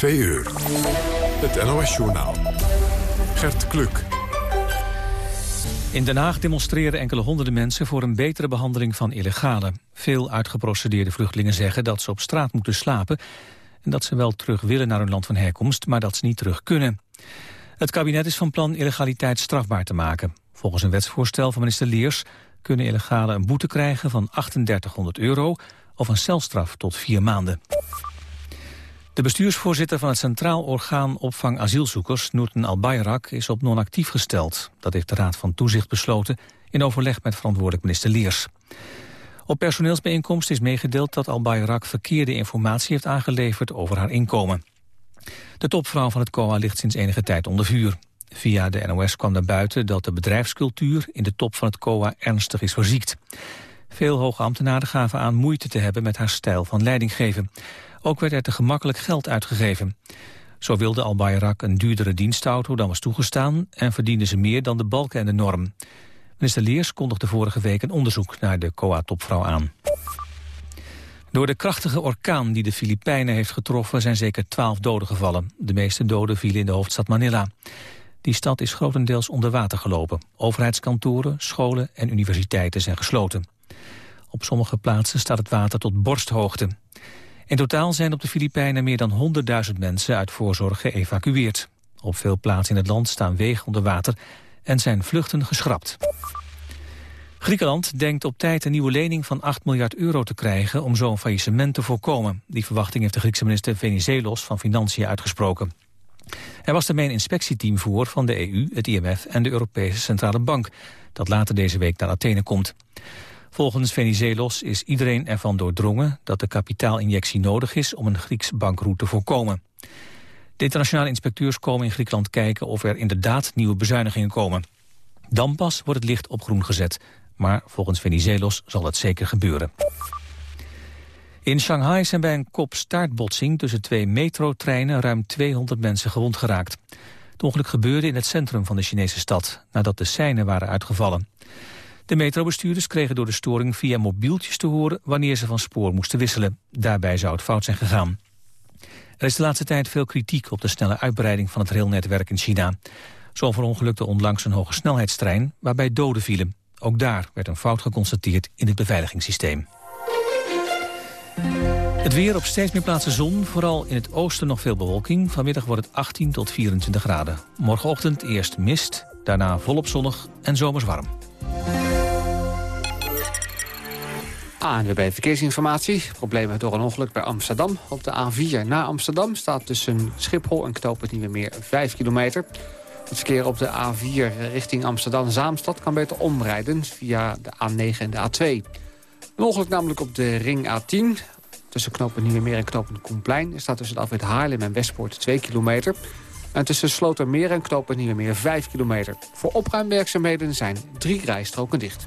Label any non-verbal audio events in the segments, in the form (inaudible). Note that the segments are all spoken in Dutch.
Twee uur. Het NOS-journaal. Gert Kluk. In Den Haag demonstreren enkele honderden mensen voor een betere behandeling van illegalen. Veel uitgeprocedeerde vluchtelingen zeggen dat ze op straat moeten slapen... en dat ze wel terug willen naar hun land van herkomst, maar dat ze niet terug kunnen. Het kabinet is van plan illegaliteit strafbaar te maken. Volgens een wetsvoorstel van minister Leers kunnen illegalen een boete krijgen van 3800 euro of een celstraf tot vier maanden. De bestuursvoorzitter van het Centraal Orgaan Opvang Asielzoekers, Noorten Al-Bayrak, is op non-actief gesteld. Dat heeft de Raad van Toezicht besloten in overleg met verantwoordelijk minister Leers. Op personeelsbijeenkomst is meegedeeld dat Al-Bayrak verkeerde informatie heeft aangeleverd over haar inkomen. De topvrouw van het COA ligt sinds enige tijd onder vuur. Via de NOS kwam naar buiten dat de bedrijfscultuur in de top van het COA ernstig is verziekt. Veel hoge ambtenaren gaven aan moeite te hebben met haar stijl van leidinggeven. Ook werd er te gemakkelijk geld uitgegeven. Zo wilde Al-Bayrak een duurdere dienstauto dan was toegestaan... en verdiende ze meer dan de balken en de norm. Minister Leers kondigde vorige week een onderzoek naar de COA-topvrouw aan. Door de krachtige orkaan die de Filipijnen heeft getroffen... zijn zeker twaalf doden gevallen. De meeste doden vielen in de hoofdstad Manila. Die stad is grotendeels onder water gelopen. Overheidskantoren, scholen en universiteiten zijn gesloten. Op sommige plaatsen staat het water tot borsthoogte. In totaal zijn op de Filipijnen meer dan 100.000 mensen uit voorzorg geëvacueerd. Op veel plaatsen in het land staan wegen onder water en zijn vluchten geschrapt. Griekenland denkt op tijd een nieuwe lening van 8 miljard euro te krijgen om zo'n faillissement te voorkomen. Die verwachting heeft de Griekse minister Venizelos van Financiën uitgesproken. Er was ermee een inspectieteam voor van de EU, het IMF en de Europese Centrale Bank, dat later deze week naar Athene komt. Volgens Venizelos is iedereen ervan doordrongen dat de kapitaalinjectie nodig is om een Grieks bankroet te voorkomen. De internationale inspecteurs komen in Griekenland kijken of er inderdaad nieuwe bezuinigingen komen. Dan pas wordt het licht op groen gezet, maar volgens Venizelos zal dat zeker gebeuren. In Shanghai zijn bij een kop-staartbotsing tussen twee metrotreinen ruim 200 mensen gewond geraakt. Het ongeluk gebeurde in het centrum van de Chinese stad, nadat de seinen waren uitgevallen. De metrobestuurders kregen door de storing via mobieltjes te horen wanneer ze van spoor moesten wisselen. Daarbij zou het fout zijn gegaan. Er is de laatste tijd veel kritiek op de snelle uitbreiding van het railnetwerk in China. Zo verongelukte onlangs een hoge snelheidstrein waarbij doden vielen. Ook daar werd een fout geconstateerd in het beveiligingssysteem. Het weer op steeds meer plaatsen zon, vooral in het oosten nog veel bewolking. Vanmiddag wordt het 18 tot 24 graden. Morgenochtend eerst mist, daarna volop zonnig en zomers warm. ANWB Verkeersinformatie. Problemen door een ongeluk bij Amsterdam. Op de A4 naar Amsterdam staat tussen Schiphol en Knoop niet meer 5 kilometer. Het verkeer op de A4 richting Amsterdam-Zaamstad kan beter omrijden via de A9 en de A2. Een ongeluk namelijk op de ring A10. Tussen knopen Nieuwemeer en knopen Koenplein... staat tussen de afwit Haarlem en Westpoort 2 kilometer. En tussen Slotermeer en knopen Nieuwemeer 5 kilometer. Voor opruimwerkzaamheden zijn drie rijstroken dicht.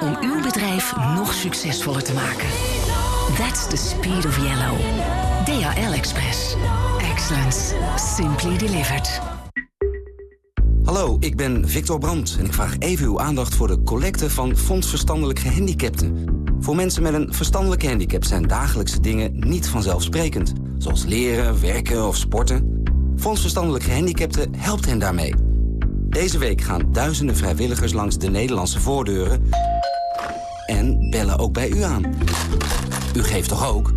Om uw bedrijf nog succesvoller te maken. That's the speed of yellow. DHL Express. Excellence. Simply delivered. Hallo, ik ben Victor Brandt en ik vraag even uw aandacht voor de collecte van Fonds Verstandelijk Gehandicapten. Voor mensen met een verstandelijke handicap zijn dagelijkse dingen niet vanzelfsprekend. Zoals leren, werken of sporten. Fonds Verstandelijk Gehandicapten helpt hen daarmee. Deze week gaan duizenden vrijwilligers langs de Nederlandse voordeuren... en bellen ook bij u aan. U geeft toch ook?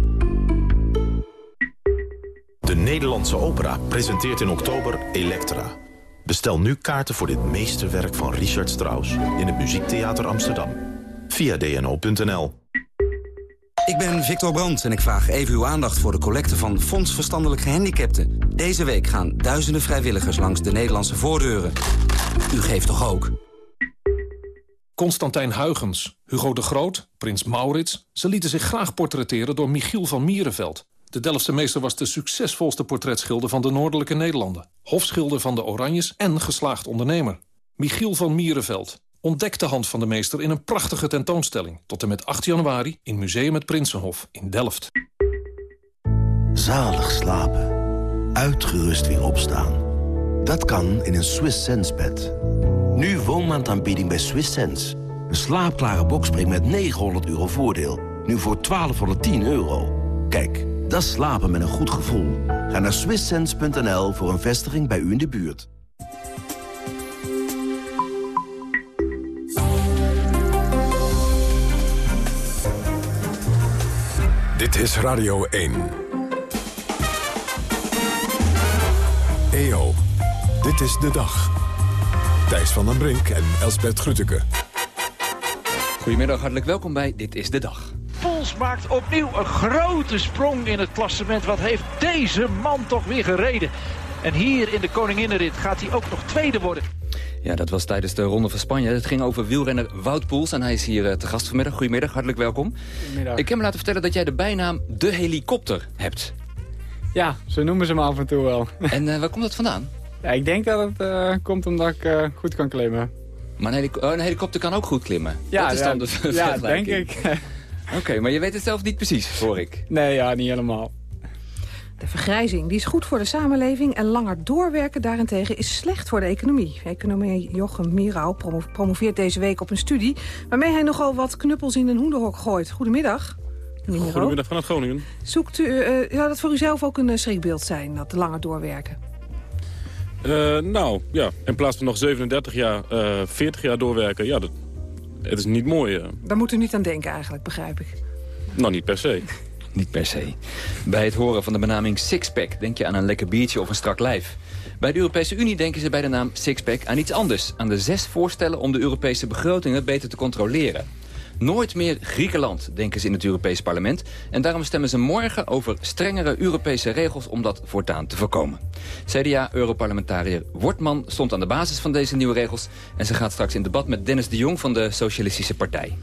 De Nederlandse Opera presenteert in oktober Elektra. Bestel nu kaarten voor dit meesterwerk van Richard Strauss... in het Muziektheater Amsterdam. Via dno.nl. Ik ben Victor Brandt en ik vraag even uw aandacht voor de collecte van Fonds Verstandelijk Gehandicapten. Deze week gaan duizenden vrijwilligers langs de Nederlandse voordeuren. U geeft toch ook? Constantijn Huygens, Hugo de Groot, prins Maurits... ze lieten zich graag portretteren door Michiel van Mierenveld. De Delftse meester was de succesvolste portretschilder van de Noordelijke Nederlanden. Hofschilder van de Oranjes en geslaagd ondernemer. Michiel van Mierenveld ontdekt de hand van de meester in een prachtige tentoonstelling... tot en met 8 januari in Museum het Prinsenhof in Delft. Zalig slapen. Uitgerust weer opstaan. Dat kan in een Swiss Sense bed. Nu woonmaandaanbieding bij Swiss Sense. Een slaapklare bokspring met 900 euro voordeel. Nu voor 1210 euro. Kijk, dat slapen met een goed gevoel. Ga naar swisssense.nl voor een vestiging bij u in de buurt. Dit is Radio 1. EO, dit is de dag. Thijs van den Brink en Elsbert Grütke. Goedemiddag, hartelijk welkom bij Dit is de Dag. Pols maakt opnieuw een grote sprong in het klassement. Wat heeft deze man toch weer gereden? En hier in de Koninginnenrit gaat hij ook nog tweede worden. Ja, dat was tijdens de Ronde van Spanje. Het ging over wielrenner Wout Poels en hij is hier eh, te gast vanmiddag. Goedemiddag, hartelijk welkom. Goedemiddag. Ik heb me laten vertellen dat jij de bijnaam De Helikopter hebt. Ja, zo noemen ze me af en toe wel. (laughs) En uh, waar komt dat vandaan? Ja, ik denk dat het uh, komt omdat ik goed kan klimmen. Maar een, helico oh, een, helikopter kan ook goed klimmen? Ja, dat is ja, dan de (laughs) ja denk ik. (laughs) Oké, okay, maar je weet het zelf niet precies, hoor ik. Nee, ja, niet helemaal. De vergrijzing die is goed voor de samenleving en langer doorwerken daarentegen is slecht voor de economie. Economie Jochem Mierau promo promoveert deze week op een studie... waarmee hij nogal wat knuppels in een hoenderhok gooit. Goedemiddag. Goedemiddag vanuit Groningen. Zoekt u, uh, zou dat voor u zelf ook een schrikbeeld zijn, dat langer doorwerken? Uh, nou, ja, in plaats van nog 37 jaar, uh, 40 jaar doorwerken, ja, dat, het is niet mooi. Daar moet u niet aan denken eigenlijk, begrijp ik. Nou, niet per se. Niet per se. Bij het horen van de benaming sixpack denk je aan een lekker biertje of een strak lijf. Bij de Europese Unie denken ze bij de naam sixpack aan iets anders. Aan de zes voorstellen om de Europese begrotingen beter te controleren. Nooit meer Griekenland, denken ze in het Europees parlement. En daarom stemmen ze morgen over strengere Europese regels om dat voortaan te voorkomen. CDA-europarlementariër Wortman stond aan de basis van deze nieuwe regels. En ze gaat straks in debat met Dennis de Jong van de Socialistische Partij.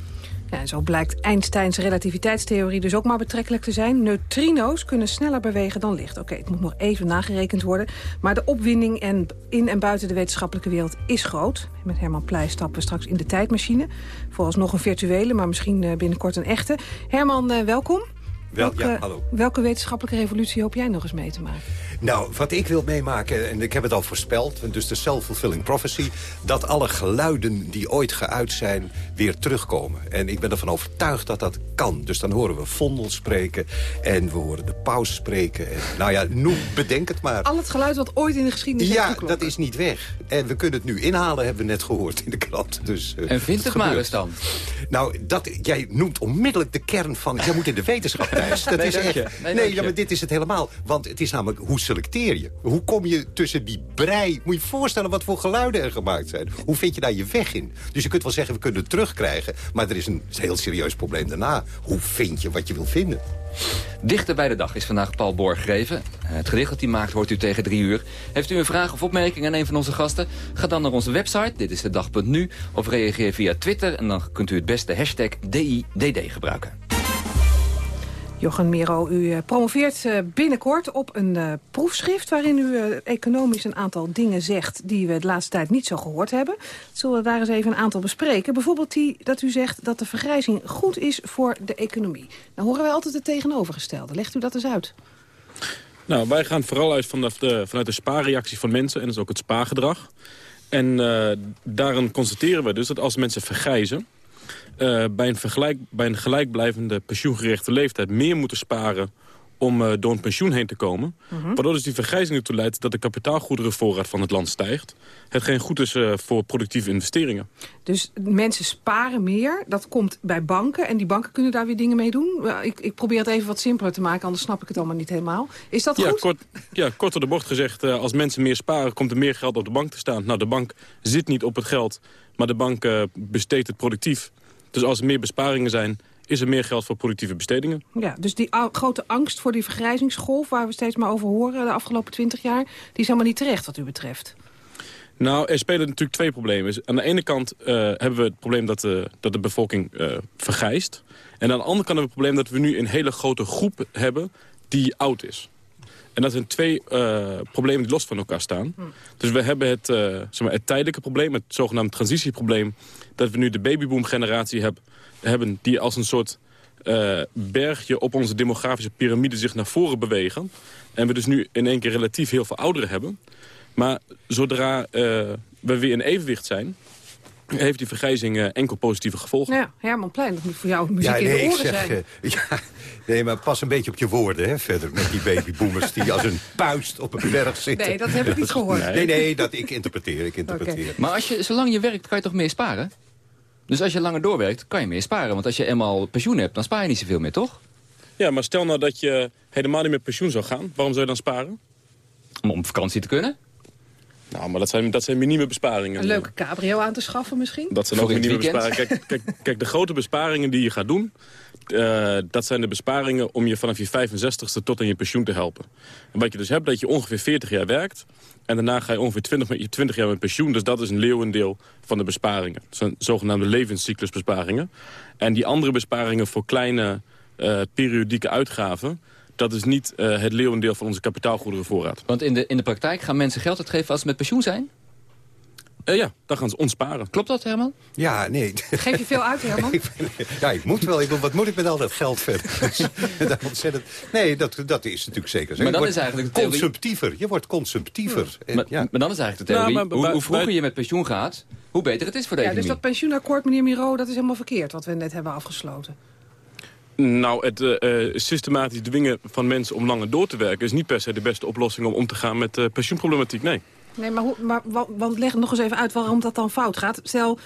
Ja, en zo blijkt Einsteins relativiteitstheorie dus ook maar betrekkelijk te zijn. Neutrino's kunnen sneller bewegen dan licht. Oké, het moet nog even nagerekend worden. Maar de opwinding en in en buiten de wetenschappelijke wereld is groot. Met Herman Pleij stappen straks in de tijdmachine. Vooralsnog een virtuele, maar misschien binnenkort een echte. Herman, welkom. Wel, welke, ja, hallo. welke wetenschappelijke revolutie hoop jij nog eens mee te maken? Nou, wat ik wil meemaken, en ik heb het al voorspeld... dus de self-fulfilling prophecy... dat alle geluiden die ooit geuit zijn weer terugkomen. En ik ben ervan overtuigd dat dat kan. Dus dan horen we Vondel spreken en we horen de paus spreken. En, nou ja, noem, bedenk het maar. Al het geluid wat ooit in de geschiedenis Ja, dat is niet weg. En we kunnen het nu inhalen, hebben we net gehoord in de krant. Dus, uh, en vindt het, het maar eens dan? Nou, dat, jij noemt onmiddellijk de kern van... jij moet in de wetenschap (laughs) Dat nee, is echt, nee, nee ja, maar dit is het helemaal. Want het is namelijk, hoe selecteer je? Hoe kom je tussen die brei? Moet je je voorstellen wat voor geluiden er gemaakt zijn. Hoe vind je daar je weg in? Dus je kunt wel zeggen, we kunnen het terugkrijgen. Maar er is een heel serieus probleem daarna. Hoe vind je wat je wil vinden? Dichter bij de dag is vandaag Paul Borg gegeven. Het gedicht dat hij maakt hoort u tegen drie uur. Heeft u een vraag of opmerking aan een van onze gasten? Ga dan naar onze website, dit is de dag.nu. Of reageer via Twitter en dan kunt u het beste hashtag DIDD gebruiken. Jochem Miro, u promoveert binnenkort op een proefschrift... waarin u economisch een aantal dingen zegt die we de laatste tijd niet zo gehoord hebben. Zullen we daar eens even een aantal bespreken? Bijvoorbeeld die dat u zegt dat de vergrijzing goed is voor de economie. Dan horen wij altijd het tegenovergestelde. Legt u dat eens uit? Nou, wij gaan vooral uit de, vanuit de spaarreactie van mensen... en is ook het spaargedrag. En uh, daarin constateren we dus dat als mensen vergrijzen... Uh, bij, een vergelijk, bij een gelijkblijvende pensioengerichte leeftijd meer moeten sparen om uh, door een pensioen heen te komen. -huh. Waardoor dus die vergrijzing ertoe leidt dat de kapitaalgoederenvoorraad van het land stijgt. Hetgeen goed is uh, voor productieve investeringen. Dus mensen sparen meer, dat komt bij banken. En die banken kunnen daar weer dingen mee doen? Ik, ik probeer het even wat simpeler te maken, anders snap ik het allemaal niet helemaal. Is dat ja, goed? Kort, ja, kort door de bocht gezegd, als mensen meer sparen... komt er meer geld op de bank te staan. Nou, de bank zit niet op het geld, maar de bank besteedt het productief. Dus als er meer besparingen zijn, is er meer geld voor productieve bestedingen. Ja, dus die grote angst voor die vergrijzingsgolf... waar we steeds maar over horen de afgelopen twintig jaar... die is helemaal niet terecht wat u betreft. Nou, er spelen natuurlijk twee problemen. Aan de ene kant uh, hebben we het probleem dat de, dat de bevolking uh, vergrijst. En aan de andere kant hebben we het probleem dat we nu een hele grote groep hebben die oud is. En dat zijn twee uh, problemen die los van elkaar staan. Hm. Dus we hebben het, zeg maar, het tijdelijke probleem, het zogenaamde transitieprobleem... dat we nu de babyboom-generatie heb, hebben die als een soort bergje op onze demografische piramide zich naar voren bewegen. En we dus nu in één keer relatief heel veel ouderen hebben... Maar zodra uh, we weer in evenwicht zijn heeft die vergrijzing uh, enkel positieve gevolgen. Ja, Herman Plein, dat moet voor jou muziek ja, in nee, de oren zeg, zijn. Uh, (laughs) ja, nee, maar pas een beetje op je woorden hè, verder met die babyboomers... die als een puist op een berg zitten. Nee, dat heb ik niet gehoord. Nee, nee, dat, ik interpreteer, ik interpreteer. Okay. Maar als je, zolang je werkt, kan je toch meer sparen? Dus als je langer doorwerkt, kan je meer sparen. Want als je eenmaal pensioen hebt, dan spaar je niet zoveel meer, toch? Ja, maar stel nou dat je helemaal niet met pensioen zou gaan. Waarom zou je dan sparen? Om op vakantie te kunnen? Nou, maar dat zijn, dat zijn minieme besparingen. Een leuke cabrio aan te schaffen misschien? Dat zijn ook minieme besparingen. Kijk, kijk, kijk, de grote besparingen die je gaat doen... Uh, dat zijn de besparingen om je vanaf je 65ste tot aan je pensioen te helpen. En wat je dus hebt, dat je ongeveer 40 jaar werkt... en daarna ga je ongeveer 20, 20 jaar met pensioen. Dus dat is een leeuwendeel van de besparingen. Dat zijn zogenaamde levenscyclusbesparingen. En die andere besparingen voor kleine uh, periodieke uitgaven dat is niet uh, het leeuwendeel van onze kapitaalgoederenvoorraad. Want in de, in de praktijk gaan mensen geld uitgeven als ze met pensioen zijn? Uh, ja, dan gaan ze ontsparen. Klopt dat, Herman? Ja, nee. Geef je veel uit, Herman? (laughs) ja, ik moet wel. Ik, wat moet ik met al dat geld verder? (laughs) dat ontzettend... Nee, dat, dat is natuurlijk zeker zo. Maar dan je is eigenlijk de theorie... consumptiever. Je wordt consumptiever. En, maar, ja. maar, dan is eigenlijk de theorie, nou, maar, hoe, hoe, vroeger je met pensioen gaat... hoe beter het is voor de ja, economie. Dus dat pensioenakkoord, meneer Miro, dat is helemaal verkeerd... wat we net hebben afgesloten. Nou, het uh, systematisch dwingen van mensen om langer door te werken... is niet per se de beste oplossing om om te gaan met uh, pensioenproblematiek, nee. Nee, maar, hoe, maar want leg nog eens even uit waarom dat dan fout gaat. Stel,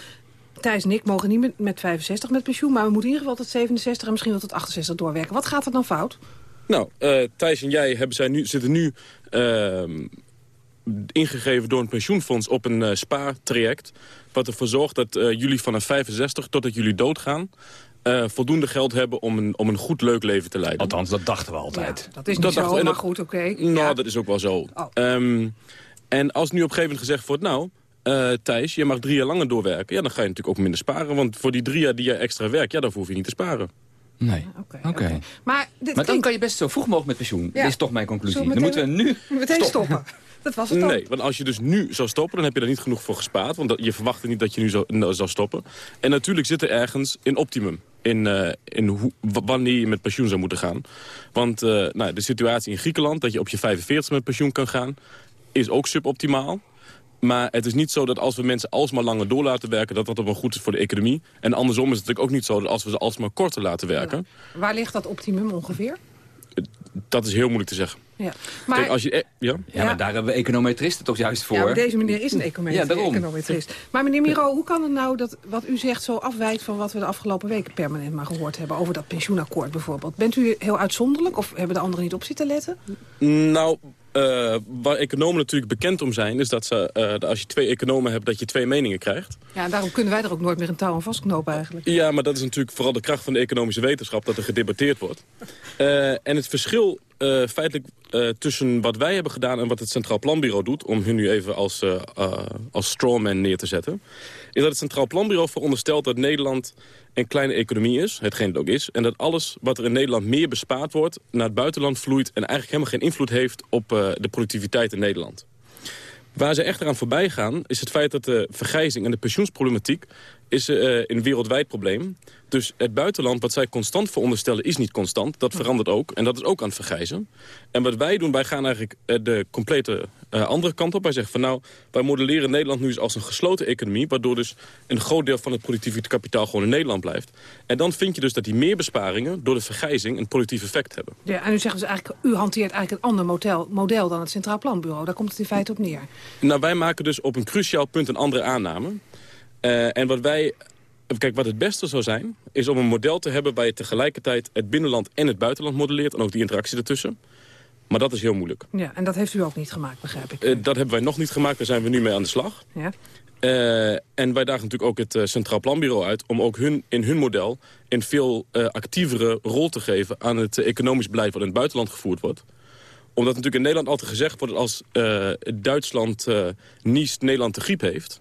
Thijs en ik mogen niet met, met 65 met pensioen... maar we moeten in ieder geval tot 67 en misschien wel tot 68 doorwerken. Wat gaat er dan fout? Nou, uh, Thijs en jij hebben zijn nu, zitten nu uh, ingegeven door een pensioenfonds op een spaartraject... wat ervoor zorgt dat jullie vanaf 65 totdat jullie doodgaan... Uh, voldoende geld hebben om een, om een goed, leuk leven te leiden. Althans, dat dachten we altijd. Ja, dat is niet dat zo, dacht, maar dat, goed, oké. Okay. Nou, ja. dat is ook wel zo. Oh. Um, en als nu op een gegeven moment gezegd wordt... nou, uh, Thijs, je mag drie jaar langer doorwerken... ja, dan ga je natuurlijk ook minder sparen. Want voor die drie jaar die je extra werkt, ja, daarvoor hoef je niet te sparen. Nee. Oké. Okay, okay. Maar, maar dan kan je best zo vroeg mogelijk met pensioen. Ja. Dat is toch mijn conclusie. Dan moeten we nu meteen stoppen. Dat was het dan. Nee, want als je dus nu zou stoppen, dan heb je daar niet genoeg voor gespaard. Want je verwachtte niet dat je nu zou, nou, zou stoppen. En natuurlijk zit er ergens een optimum in, uh, in hoe, wanneer je met pensioen zou moeten gaan. Want uh, nou, de situatie in Griekenland, dat je op je 45 met pensioen kan gaan... is ook suboptimaal. Maar het is niet zo dat als we mensen alsmaar langer door laten werken... dat dat dan wel goed is voor de economie. En andersom is het natuurlijk ook niet zo dat als we ze alsmaar korter laten werken... Ja. Waar ligt dat optimum ongeveer? Dat is heel moeilijk te zeggen. Ja. Maar, Kijk, als je, e- ja? ja, maar daar hebben we econometristen toch juist voor. Ja, maar deze meneer is een econometrist. Ja, maar meneer Miro, hoe kan het nou dat wat u zegt zo afwijkt... van wat we de afgelopen weken permanent maar gehoord hebben... over dat pensioenakkoord bijvoorbeeld? Bent u heel uitzonderlijk of hebben de anderen niet op zitten letten? Nou, uh, waar economen natuurlijk bekend om zijn... is dat, ze, uh, dat als je twee economen hebt, dat je twee meningen krijgt. Ja, daarom kunnen wij er ook nooit meer een touw aan vastknopen eigenlijk. Ja, maar dat is natuurlijk vooral de kracht van de economische wetenschap... dat er gedebatteerd wordt. Uh, en het verschil feitelijk tussen wat wij hebben gedaan... en wat het Centraal Planbureau doet... om hun nu even als, als strawman neer te zetten... is dat het Centraal Planbureau veronderstelt dat Nederland een kleine economie is, hetgeen het ook is... en dat alles wat er in Nederland meer bespaard wordt... naar het buitenland vloeit en eigenlijk helemaal geen invloed heeft... op uh, de productiviteit in Nederland. Waar ze echter aan voorbij gaan, is het feit dat de vergrijzing en de pensioensproblematiek is uh, een wereldwijd probleem. Dus het buitenland, wat zij constant veronderstellen, is niet constant. Dat verandert ook. En dat is ook aan het vergrijzen. En wat wij doen, wij gaan eigenlijk uh, de complete uh, andere kant op. Wij zeggen van nou, wij modelleren Nederland nu eens als een gesloten economie... waardoor dus een groot deel van het productieve kapitaal gewoon in Nederland blijft. En dan vind je dus dat die meerbesparingen door de vergrijzing een positief effect hebben. Ja, en u zegt dus eigenlijk, u hanteert eigenlijk een ander model, model dan het Centraal Planbureau. Daar komt het in feite op neer. Nou, wij maken dus op een cruciaal punt een andere aanname. Uh, en wat wij Kijk, wat het beste zou zijn, is om een model te hebben... waar je tegelijkertijd het binnenland en het buitenland modelleert... en ook die interactie ertussen. Maar dat is heel moeilijk. Ja, en dat heeft u ook niet gemaakt, begrijp ik. Uh, dat hebben wij nog niet gemaakt, daar zijn we nu mee aan de slag. Ja. Uh, en wij dagen natuurlijk ook het uh, Centraal Planbureau uit... om ook hun, in hun model een veel actievere rol te geven... aan het economisch beleid wat in het buitenland gevoerd wordt omdat natuurlijk in Nederland altijd gezegd wordt... als Duitsland niest, Nederland de griep heeft...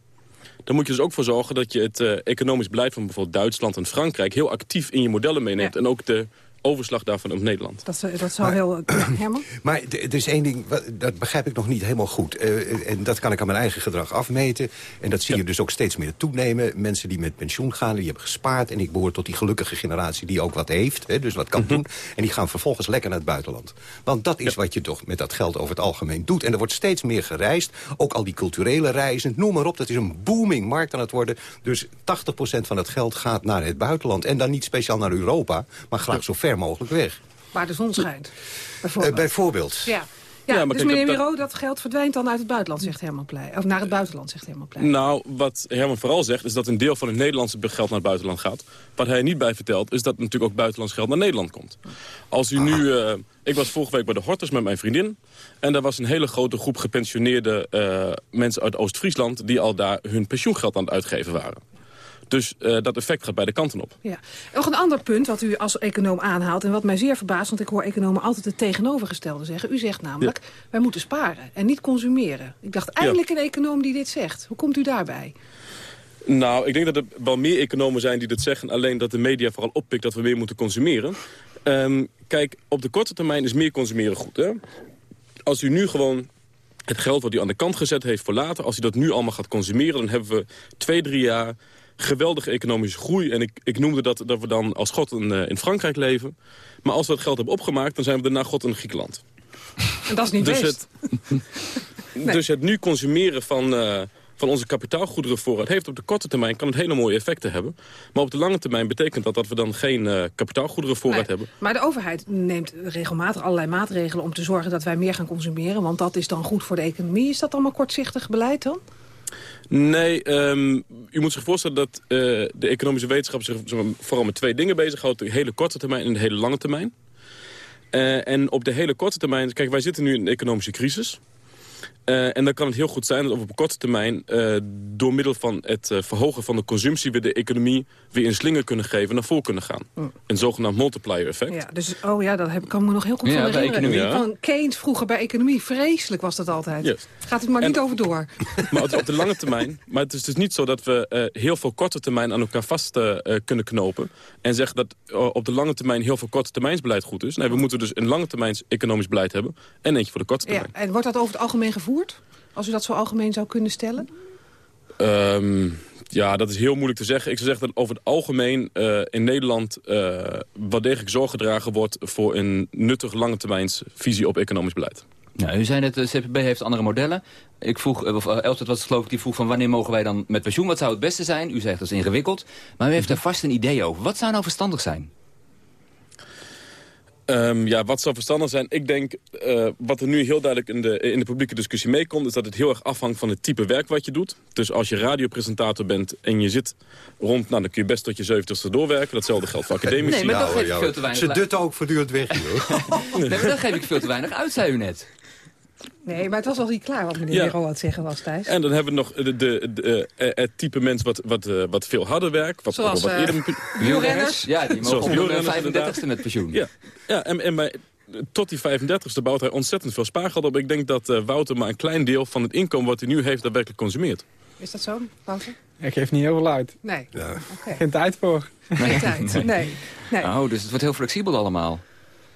dan moet je dus ook voor zorgen dat je het uh, economisch beleid van bijvoorbeeld Duitsland en Frankrijk... heel actief in je modellen meeneemt. En ook de overslag daarvan op Nederland. Dat, dat zou heel... (clears throat) Herman? Maar er is één ding, dat begrijp ik nog niet helemaal goed. Uh, en dat kan ik aan mijn eigen gedrag afmeten. En dat zie je dus ook steeds meer toenemen. Mensen die met pensioen gaan, die hebben gespaard. En ik behoor tot die gelukkige generatie die ook wat heeft. Hè, dus wat kan doen. En die gaan vervolgens lekker naar het buitenland. Want dat is wat je toch met dat geld over het algemeen doet. En er wordt steeds meer gereisd. Ook al die culturele reizen, noem maar op. Dat is een booming markt aan het worden. Dus 80% van het geld gaat naar het buitenland. En dan niet speciaal naar Europa, maar graag zo ver mogelijk weg. Waar de zon schijnt. Bijvoorbeeld. Uh, bijvoorbeeld. Ja. Ja, ja dus meneer Miro, dat geld verdwijnt dan uit het buitenland, zegt Herman Pleij. Of naar het buitenland, zegt Herman Pleij. Nou, wat Herman vooral zegt, is dat een deel van het Nederlandse geld naar het buitenland gaat. Wat hij niet bij vertelt, is dat natuurlijk ook buitenlands geld naar Nederland komt. Als u nu... Uh, ik was vorige week bij de Horters met mijn vriendin. En daar was een hele grote groep gepensioneerde uh, mensen uit Oost-Friesland... die al daar hun pensioengeld aan het uitgeven waren. Dus uh, dat effect gaat beide kanten op. Ja. Nog een ander punt wat u als econoom aanhaalt... en wat mij zeer verbaast, want ik hoor economen altijd het tegenovergestelde zeggen. U zegt namelijk, ja. wij moeten sparen en niet consumeren. Ik dacht, eindelijk ja. een econoom die dit zegt. Hoe komt u daarbij? Nou, ik denk dat er wel meer economen zijn die dit zeggen. Alleen dat de media vooral oppikt dat we meer moeten consumeren. Um, kijk, op de korte termijn is meer consumeren goed. Hè? Als u nu gewoon het geld wat u aan de kant gezet heeft voor later... als u dat nu allemaal gaat consumeren... dan hebben we twee, drie jaar geweldige economische groei. En ik, ik noemde dat dat we dan als God in, uh, in Frankrijk leven. Maar als we dat geld hebben opgemaakt, dan zijn we daarna God in Griekenland. En dat is niet dus best. Het, (laughs) nee. Dus het nu consumeren van, uh, van onze kapitaalgoederen voorraad... heeft op de korte termijn kan het hele mooie effecten hebben. Maar op de lange termijn betekent dat dat we dan geen uh, kapitaalgoederen voorraad nee, hebben. Maar de overheid neemt regelmatig allerlei maatregelen... om te zorgen dat wij meer gaan consumeren. Want dat is dan goed voor de economie. Is dat allemaal kortzichtig beleid dan? Nee, um, u moet zich voorstellen dat uh, de economische wetenschap zich vooral met twee dingen bezighoudt. De hele korte termijn en de hele lange termijn. Uh, en op de hele korte termijn, kijk wij zitten nu in een economische crisis. Uh, en dan kan het heel goed zijn dat op korte termijn... Uh, door middel van het uh, verhogen van de consumptie... we de economie weer in slinger kunnen geven naar voren kunnen gaan. Mm. Een zogenaamd multiplier effect. Ja, dus, oh ja, dat heb, kan ik me nog heel goed ja, van herinneren. Ja. Van Keynes vroeger bij economie. Vreselijk was dat altijd. Yes. Gaat het maar en, niet over door. (laughs) Maar op de lange termijn... Maar het is dus niet zo dat we heel veel korte termijn aan elkaar vast kunnen knopen... en zeggen dat op de lange termijn heel veel korte termijnsbeleid goed is. Nee, we moeten dus een lange termijns economisch beleid hebben... en eentje voor de korte termijn. Ja, en wordt dat over het algemeen gevoerd? Als u dat zo algemeen zou kunnen stellen? Um, ja, dat is heel moeilijk te zeggen. Ik zou zeggen dat over het algemeen uh, in Nederland... Uh, wel degelijk zorg gedragen wordt... voor een nuttig lange termijns visie op economisch beleid. Ja, u zei net, de CPB heeft andere modellen. Ik vroeg, of Elstad was geloof ik, die vroeg van wanneer mogen wij dan met pensioen? Wat zou het beste zijn? U zegt dat is ingewikkeld. Maar u heeft er vast een idee over. Wat zou nou verstandig zijn? Um, ja, wat zou verstandig zijn? Ik denk, uh, wat er nu heel duidelijk in de, in de publieke discussie meekomt... is dat het heel erg afhangt van het type werk wat je doet. Dus als je radiopresentator bent en je zit rond... nou, dan kun je best tot je 70ste doorwerken. Datzelfde geldt voor academici. Nee, maar geef ik veel te weinig... Ze dutten ook voortdurend weg, (laughs) nee, maar dan geef ik veel te weinig uit, zei u net. Nee, maar het was al niet klaar wat meneer ja. Aan het zeggen was, Thijs. En dan hebben we nog de, de, de, uh, het type mens wat, wat, uh, wat veel harder werkt. Wat, Zoals wat uh, eerder... wielrenners. Ja, die mogen onder de 35ste met pensioen. Ja, ja en, en bij, tot die 35ste bouwt hij ontzettend veel spaargeld op. Ik denk dat uh, Wouter maar een klein deel van het inkomen wat hij nu heeft... daadwerkelijk consumeert. Is dat zo, Wouter? Ik geef niet heel veel uit. Nee. Ja. Okay. Geen tijd voor. Geen tijd, nee. nee. Oh, dus het wordt heel flexibel allemaal.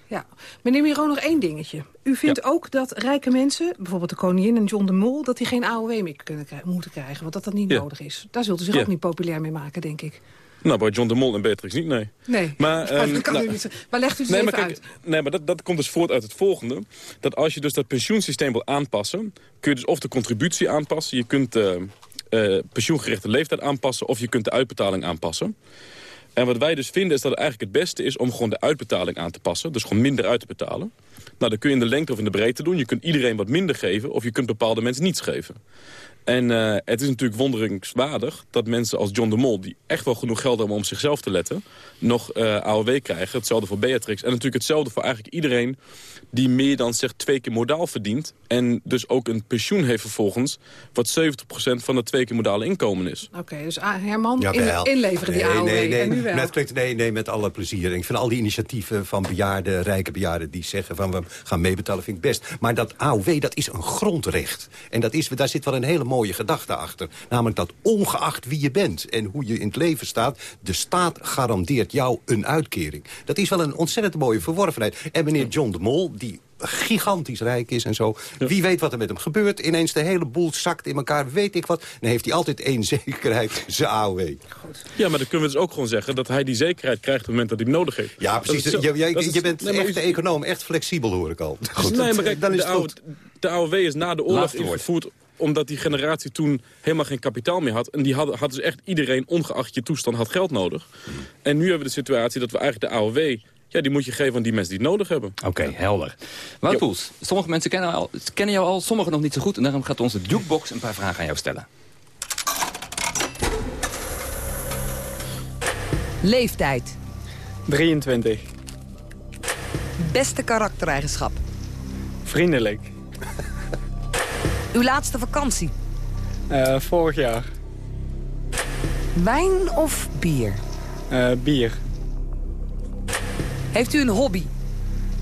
Ja. Meneer Miro, nog één dingetje. U vindt ja. ook dat rijke mensen, bijvoorbeeld de koningin en John de Mol... dat die geen AOW meer kunnen, moeten krijgen, want dat dat niet ja. nodig is. Daar zult u zich ja. ook niet populair mee maken, denk ik. Nou, bij John de Mol en Beatrix niet, nee. Nee, maar, um, (laughs) dat kan nou, niet maar legt u het nee, even kijk, uit. Nee, maar dat, dat komt dus voort uit het volgende. Dat als je dus dat pensioensysteem wil aanpassen... kun je dus of de contributie aanpassen... je kunt de uh, uh, pensioengerichte leeftijd aanpassen... of je kunt de uitbetaling aanpassen. En wat wij dus vinden is dat het eigenlijk het beste is om gewoon de uitbetaling aan te passen. Dus gewoon minder uit te betalen. Nou, dat kun je in de lengte of in de breedte doen. Je kunt iedereen wat minder geven of je kunt bepaalde mensen niets geven. En uh, het is natuurlijk wonderingswaardig dat mensen als John de Mol... die echt wel genoeg geld hebben om op zichzelf te letten... nog uh, AOW krijgen. Hetzelfde voor Beatrix. En natuurlijk hetzelfde voor eigenlijk iedereen... die meer dan zeg twee keer modaal verdient. En dus ook een pensioen heeft vervolgens... wat 70% van dat twee keer modale inkomen is. Oké, dus Herman, in, inleveren die AOW. Nee, nee, en nu wel. Netflix, nee, nee, met alle plezier. Ik vind al die initiatieven van bejaarden, rijke bejaarden... die zeggen van we gaan meebetalen, vind ik best. Maar dat AOW, dat is een grondrecht. En dat is, daar zit wel een hele mooie gedachte achter. Namelijk dat ongeacht wie je bent en hoe je in het leven staat... de staat garandeert jou een uitkering. Dat is wel een ontzettend mooie verworvenheid. En meneer John de Mol, die gigantisch rijk is en zo. Wie weet wat er met hem gebeurt. Ineens de hele boel zakt in elkaar, weet ik wat. Dan heeft hij altijd één (laughs) zekerheid, zijn AOW. Ja, maar dan kunnen we dus ook gewoon zeggen... dat hij die zekerheid krijgt op het moment dat hij het nodig heeft. Ja, precies. Je, bent nee, echt u- de econoom, echt flexibel hoor ik al. Goed, nee, maar kijk, dan is de, het AOW, goed. de AOW is na de oorlog ingevoerd omdat die generatie toen helemaal geen kapitaal meer had. En die hadden, hadden dus echt iedereen, ongeacht je toestand, had geld nodig. En nu hebben we de situatie dat we eigenlijk de AOW... Ja, die moet je geven aan die mensen die het nodig hebben. Oké, helder. Wout Poels, sommige mensen kennen, al, kennen jou al, sommigen nog niet zo goed. En daarom gaat onze jukebox een paar vragen aan jou stellen. Leeftijd. 23. Beste karaktereigenschap. Vriendelijk. Uw laatste vakantie. Eh, vorig jaar. Wijn of bier? Eh, bier. Heeft u een hobby?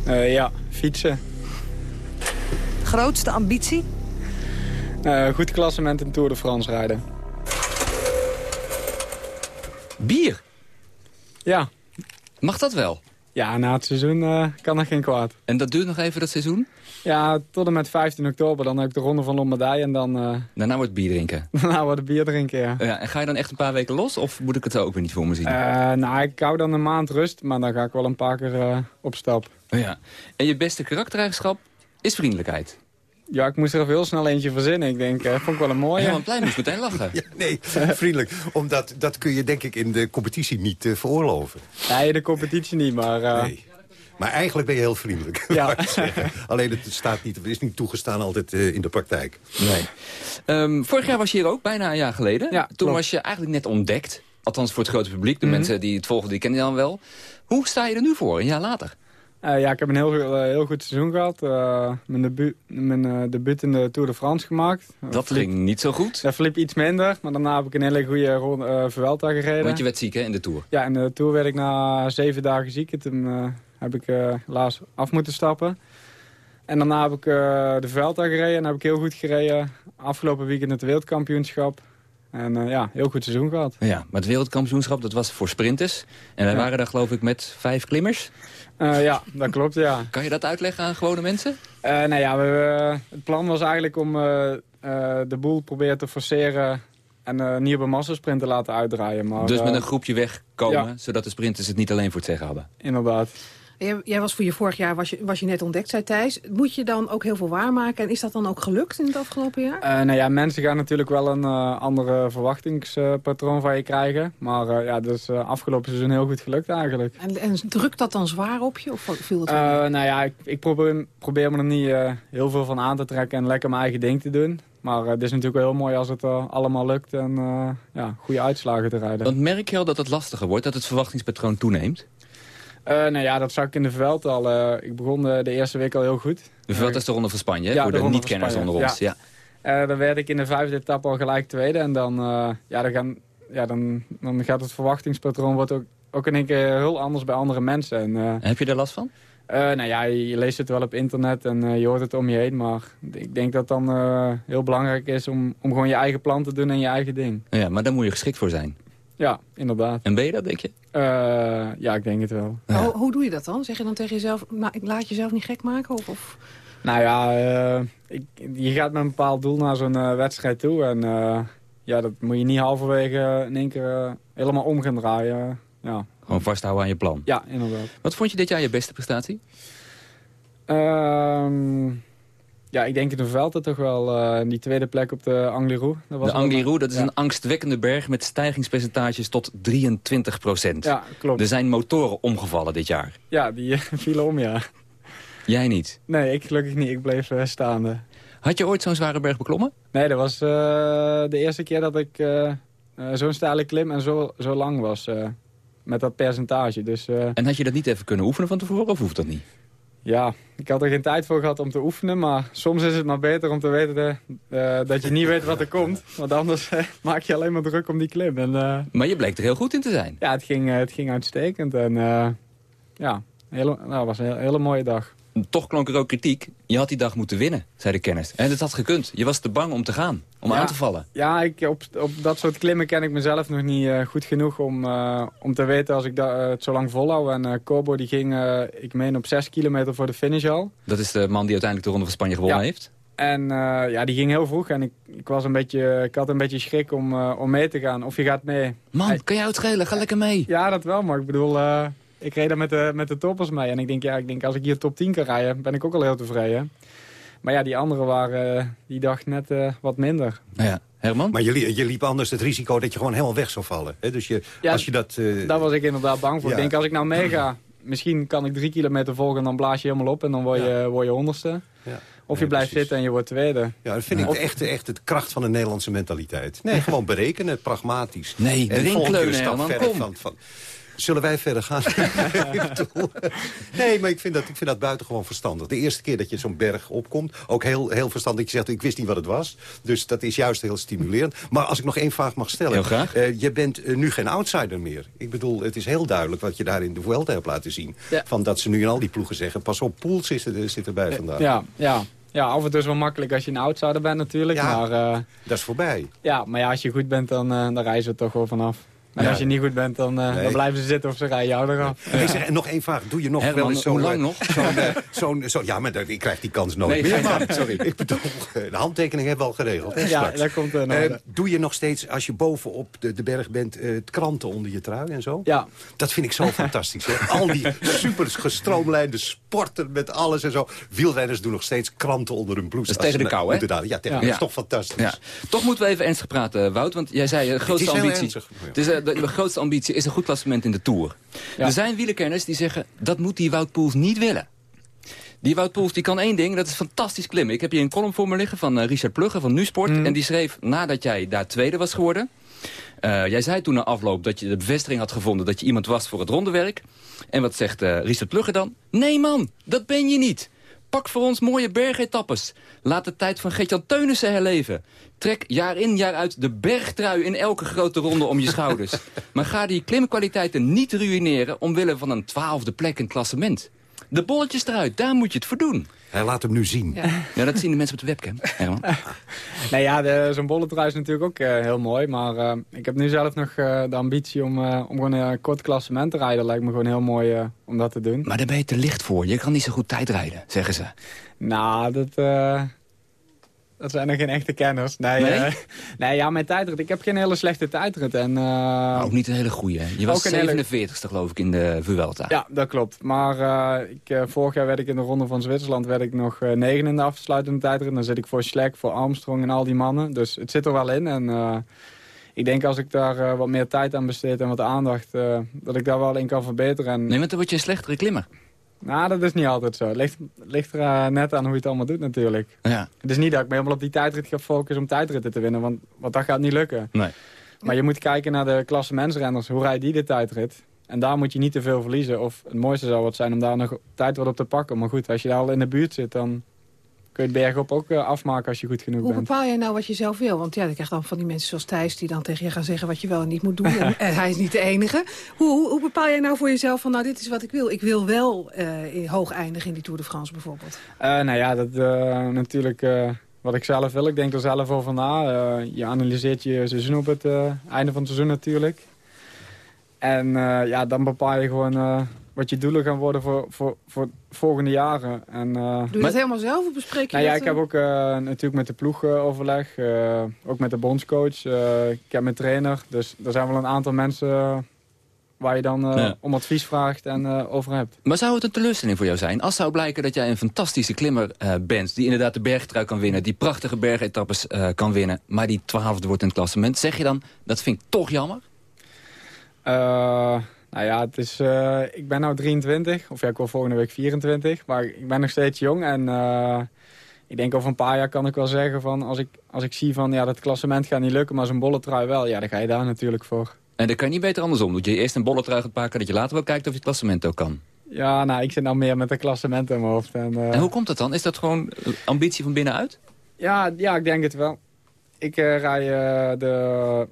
Eh, ja, fietsen. Grootste ambitie? Eh, goed klassement in Tour de France rijden. Bier? Ja. Mag dat wel? Ja, na het seizoen eh, kan er geen kwaad. En dat duurt nog even, dat seizoen? Ja, tot en met 15 oktober. Dan heb ik de ronde van Lombardije en dan... eh Daarna wordt bier drinken. (laughs) daarna wordt het bier drinken, ja. Ja, en ga je dan echt een paar weken los? Of moet ik het ook weer niet voor me zien? Eh, nou, ik hou dan een maand rust, maar dan ga ik wel een paar keer op stap. ja. En je beste karaktereigenschap is vriendelijkheid. Ja, ik moest er heel snel eentje verzinnen. Ik denk, eh, vond ik wel een mooie. Ja, want Plein moest meteen lachen. (laughs) Ja, nee, vriendelijk. Omdat dat kun je denk ik in de competitie niet eh, veroorloven. Nee, de competitie niet, maar... eh, Nee. Maar eigenlijk ben je heel vriendelijk. Ja. Alleen het staat niet, het is niet toegestaan altijd eh, in de praktijk. Nee. Ehm, vorig jaar was je hier ook, bijna een jaar geleden. Ja, Toen klopt. was je eigenlijk net ontdekt. Althans voor het grote publiek. De Mhm. mensen die het volgen, die kennen je dan wel. Hoe sta je er nu voor, een jaar later? Eh, ja, ik heb een heel, eh, heel goed seizoen gehad. Eh, mijn debuut, mijn, debuut in de Tour de France gemaakt. Dat ging niet zo goed. Dat verliep iets minder, maar daarna heb ik een hele goede ronde Vuelta gereden. Want je werd ziek hè, in de Tour. Ja, in de Tour werd ik na zeven dagen ziek. En Toen heb ik helaas af moeten stappen. En daarna heb ik de Vuelta gereden en heb ik heel goed gereden. Afgelopen weekend het wereldkampioenschap. En eh, ja, heel goed seizoen gehad. Ja, maar het wereldkampioenschap dat was voor sprinters. En wij Ja. waren daar geloof ik met vijf klimmers. Eh, ja, dat klopt, ja. Kan je dat uitleggen aan gewone mensen? Eh, nou ja, we, het plan was eigenlijk om de boel proberen te forceren... en eh nieuwe massasprint te laten uitdraaien. Maar, dus met een groepje wegkomen, ja. zodat de sprinters het niet alleen voor het zeggen hadden. Inderdaad. Jij, jij was voor je vorig jaar was je, was je net ontdekt, zei Thijs. Moet je dan ook heel veel waarmaken? En is dat dan ook gelukt in het afgelopen jaar? Eh, nou ja, mensen gaan natuurlijk wel een eh, andere verwachtingspatroon van je krijgen. Maar eh, ja, dat is eh, afgelopen seizoen heel goed gelukt eigenlijk. En, en drukt dat dan zwaar op je? Of viel het Eh, nou ja, ik, ik probeer, probeer me er niet eh, heel veel van aan te trekken en lekker mijn eigen ding te doen. Maar eh, het is natuurlijk wel heel mooi als het allemaal lukt en eh, ja, goede uitslagen te rijden. Want merk je al dat het lastiger wordt, dat het verwachtingspatroon toeneemt? Eh, nou ja, dat zag ik in de veld al. Eh, ik begon eh, de eerste week al heel goed. De Vuelta is de Ronde van Spanje, Ja, voor de de, niet-kenners onder ons. Ja. Dan werd ik in de vijfde etappe al gelijk tweede. En dan, ja, dan, gaan, ja, dan, dan gaat het verwachtingspatroon wordt ook, ook in één keer heel anders bij andere mensen. En, En heb je daar last van? nou ja, je, leest het wel op internet en je hoort het om je heen. Maar ik denk dat het dan heel belangrijk is om, om gewoon je eigen plan te doen en je eigen ding. Ja, maar daar moet je geschikt voor zijn. Ja, inderdaad. En ben je dat, denk je? Eh, ja, ik denk het wel. Hoe, hoe doe je dat dan? Zeg je dan tegen jezelf, nou, ik laat jezelf niet gek maken? Of, of... Nou ja, eh, ik, je gaat met een bepaald doel naar zo'n eh, wedstrijd toe. En eh, ja, dat moet je niet halverwege in één keer helemaal om gaan draaien. Ja. Gewoon vasthouden aan je plan. ja, inderdaad. Wat vond je dit jaar je beste prestatie? Ehm, ja, ik denk in de Vuelta toch wel eh, die tweede plek op de Angliru. Dat was De Angliru, dat is ja. een angstwekkende berg met stijgingspercentages tot 23 procent. Ja, klopt. Er zijn motoren omgevallen dit jaar. Ja, die eh, (laughs) vielen om, ja. Jij niet. Nee, ik gelukkig niet. Ik bleef eh, staande. Had je ooit zo'n zware berg beklommen? Nee, dat was uh, de eerste keer dat ik zo'n steile klim en zo, zo lang was. met dat percentage. Dus, en had je dat niet even kunnen oefenen van tevoren of hoeft dat niet? Ja, ik had er geen tijd voor gehad om te oefenen. Maar soms is het maar beter om te weten de, dat je niet weet wat er komt. Want anders maak je alleen maar druk om die klim. En, maar je bleek er heel goed in te zijn. Ja, het ging, het ging uitstekend. En ja, hele, nou, was een hele mooie dag toch klonk er ook kritiek. Je had die dag moeten winnen, zei de kennis. En het had gekund. Je was te bang om te gaan, om aan te vallen. Ja, ik, op, op dat soort klimmen ken ik mezelf nog niet uh, goed genoeg om, uh, om te weten als ik dat, uh, het zo lang volhou. En Kobo die ging, ik meen, op 6 kilometer voor de finish al. Dat is de man die uiteindelijk de Ronde van Spanje gewonnen ja. heeft? En ja, die ging heel vroeg en ik, ik, was een beetje, ik had een beetje schrik om, om mee te gaan. Of je gaat mee. Man, kan jou het schelen? Ga lekker mee. Ja, dat wel, maar ik bedoel ik reed er met de, met de toppers mee. En ik denk, ja, ik denk, als ik hier top 10 kan rijden, ben ik ook al heel tevreden. Maar ja, die anderen waren uh, die dag net uh, wat minder. Ja. Herman? Maar je, je liep anders het risico dat je gewoon helemaal weg zou vallen. Hè? Dus je, ja, als je dat, uh... daar was ik inderdaad bang voor. Ja. Ik denk, als ik nou meega, misschien kan ik drie kilometer volgen... en dan blaas je helemaal op en dan word je, ja. word je honderdste. Ja. Of je blijft zitten en je wordt tweede. Ja, dat vind ik echt, echt de kracht van de Nederlandse mentaliteit. Nee, gewoon berekenen, pragmatisch. Nee, erin kleunen, Herman, kom. Van, van, Zullen wij verder gaan? (laughs) nee, maar ik vind, dat, ik vind dat buitengewoon verstandig. De eerste keer dat je zo'n berg opkomt, ook heel, heel verstandig. Dat je zegt, ik wist niet wat het was. Dus dat is juist heel stimulerend. Maar als ik nog één vraag mag stellen. Heel graag. Uh, je bent uh, nu geen outsider meer. Ik bedoel, het is heel duidelijk wat je daar in de Vuelta hebt laten zien. Ja. Van dat ze nu in al die ploegen zeggen, pas op, Poels zit, er, zit erbij vandaag. Ja, ja. Ja, af en toe is wel makkelijk als je een outsider bent natuurlijk. Ja, maar, uh, dat is voorbij. Ja, maar ja, als je goed bent, dan, dan reizen we toch wel vanaf. En ja. als je niet goed bent, dan, uh, nee. dan blijven ze zitten of ze rijden jou eraf. Ja. zeg, en nog één vraag. Doe je nog Herman, wel eens zo... Hoe lang nog? (laughs) Zo'n, uh, zo zo, ja, maar ik krijg die kans nooit nee, meer. Maar, sorry. Ik bedoel, de handtekening hebben we al geregeld. Hè, ja, dat komt uh, uh, Doe je nog steeds, als je bovenop de, de berg bent, het kranten onder je trui en zo? Ja. Dat vind ik zo (laughs) fantastisch. Hè? Al die super gestroomlijnde sporten met alles en zo. Wielrenners doen nog steeds kranten onder hun blouse. Dat is tegen de kou, hè? Ja, tegen, dat is toch fantastisch. Ja. Toch moeten we even ernstig praten, Wout. Want jij zei, grootste ambitie... Het is de grootste ambitie is een goed klassement in de Tour. Ja. Er zijn wielerkenners die zeggen, dat moet die Wout Poels niet willen. Die Wout Poels die kan één ding, dat is fantastisch klimmen. Ik heb hier een column voor me liggen van uh, Richard Plugge van Nusport. Mm. En die schreef, nadat jij daar tweede was geworden... Uh, jij zei toen na afloop dat je de bevestiging had gevonden... dat je iemand was voor het rondewerk. En wat zegt uh, Richard Plugge dan? Nee man, dat ben je niet. Pak voor ons mooie bergetappes. Laat de tijd van Gertjan Teunissen herleven. Trek jaar in jaar uit de bergtrui in elke grote ronde om je schouders. (laughs) maar ga die klimkwaliteiten niet ruïneren... omwille van een twaalfde plek in het klassement. De bolletjes eruit, daar moet je het voor doen. Hij laat hem nu zien. Ja, ja dat zien de mensen op de webcam. (laughs) nou ja, zo'n bolletrui is natuurlijk ook uh, heel mooi. Maar uh, ik heb nu zelf nog uh, de ambitie om, om gewoon een kort klassement te rijden. Lijkt me gewoon heel mooi om dat te doen. Maar daar ben je te licht voor. Je kan niet zo goed tijd rijden, zeggen ze. Nou, dat... Dat zijn nog geen echte kenners. Nee, nee? Uh, (laughs) nee ja, mijn tijdrit. Ik heb geen hele slechte tijdrit. En, uh, ook niet een hele goede. Je was 47ste hele... geloof ik in de Vuelta. Ja, dat klopt. Maar uh, ik, vorig jaar werd ik in de Ronde van Zwitserland werd ik nog negen in de afsluitende tijdrit. Dan zit ik voor Schleck, voor Armstrong en al die mannen. Dus het zit er wel in. En ik denk als ik daar wat meer tijd aan besteed en wat aandacht... dat ik daar wel in kan verbeteren. En... Nee, want dan word je een slechtere klimmer. Nou, dat is niet altijd zo. Het ligt, ligt er uh, net aan hoe je het allemaal doet natuurlijk. Ja. Het is niet dat ik me helemaal op die tijdrit ga focussen om tijdritten te winnen. Want, want dat gaat niet lukken. Nee. Maar je moet kijken naar de klasse mensrenners. Hoe rijdt die de tijdrit? En daar moet je niet te veel verliezen. Of het mooiste zou wat zijn om daar nog tijd wat op te pakken. Maar goed, als je daar al in de buurt zit, dan kun je het bergop ook uh, afmaken als je goed genoeg Hoe bent. Hoe bepaal jij nou wat je zelf wil? Want ja, ik krijg dan van die mensen zoals Thijs... die dan tegen je gaan zeggen wat je wel en niet moet doen. (laughs) en, en hij is niet de enige. Hoe, hoe, hoe, bepaal jij nou voor jezelf van... nou, dit is wat ik wil. Ik wil wel uh, hoog eindigen in die Tour de France bijvoorbeeld. Uh, nou ja, dat natuurlijk... wat ik zelf wil, ik denk er zelf over na. je analyseert je seizoen op het einde van het seizoen natuurlijk. En ja, dan bepaal je gewoon wat je doelen gaan worden voor, voor, voor volgende jaren. En, uh, Doe je dat helemaal zelf of bespreek je nou, ja, Ik heb ook uh, natuurlijk met de ploeg uh, overleg. ook met de bondscoach. ik heb mijn trainer. Dus er zijn wel een aantal mensen waar je dan ja. om advies vraagt en over hebt. Maar zou het een teleurstelling voor jou zijn? Als zou blijken dat jij een fantastische klimmer bent... die inderdaad de bergtrui kan winnen... die prachtige bergetappes kan winnen... maar die twaalfde wordt in het klassement. Zeg je dan, dat vind ik toch jammer? Nou ja, het is, uh, ik ben nu 23, of ja, ik word volgende week 24. Maar ik ben nog steeds jong en uh, ik denk over een paar jaar kan ik wel zeggen van... als ik, als ik zie van ja, dat klassement gaat niet lukken, maar zo'n bolletrui wel... ja, dan ga je daar natuurlijk voor. En dan kan je niet beter andersom. Dat je eerst een bolletrui gaat pakken, dat je later wel kijkt of je het klassement ook kan. Ja, nou, ik zit nou meer met een klassement in mijn hoofd. En, uh... en hoe komt dat dan? Is dat gewoon ambitie van binnenuit? Ja, ja ik denk het wel. Ik rij de,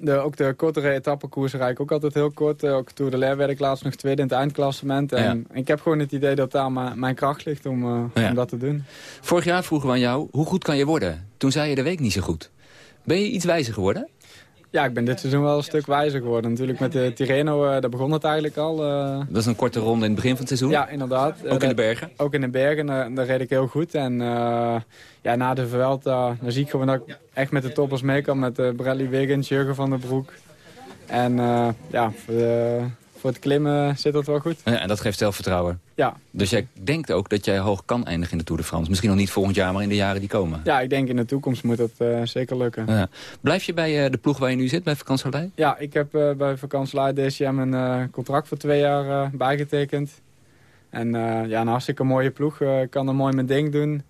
de, ook de kortere etappekoers rijd ik ook altijd heel kort. ook Tour de Lair werd ik laatst nog tweede in het eindklassement. En ik heb gewoon het idee dat daar mijn kracht ligt om, ja. om dat te doen. Vorig jaar vroegen we aan jou, hoe goed kan je worden? Toen zei je de week niet zo goed. Ben je iets wijzer geworden? Ja, ik ben dit seizoen wel een stuk wijzer geworden. Natuurlijk met de Tirreno, uh, daar begon het eigenlijk al. Uh... Dat is een korte ronde in het begin van het seizoen? Ja, inderdaad. Ook in de bergen? Ook in de bergen, daar reed ik heel goed. En ja, na de Vuelta dan zie ik gewoon dat ik echt met de toppers mee kan. Met Bradley Wiggins, Jurgen van der Broek. En ja, voor de, voor het klimmen zit dat wel goed. Ja, en dat geeft zelfvertrouwen? Ja. Dus jij denkt ook dat jij hoog kan eindigen in de Tour de France? Misschien nog niet volgend jaar, maar in de jaren die komen? Ja, ik denk in de toekomst moet dat uh, zeker lukken. Ja. Blijf je bij uh, de ploeg waar je nu zit, bij Vakantselij? Ja, ik heb uh, bij Vakantselij DCM een contract voor twee jaar bijgetekend. En ja, een hartstikke mooie ploeg. Ik kan er mooi mijn ding doen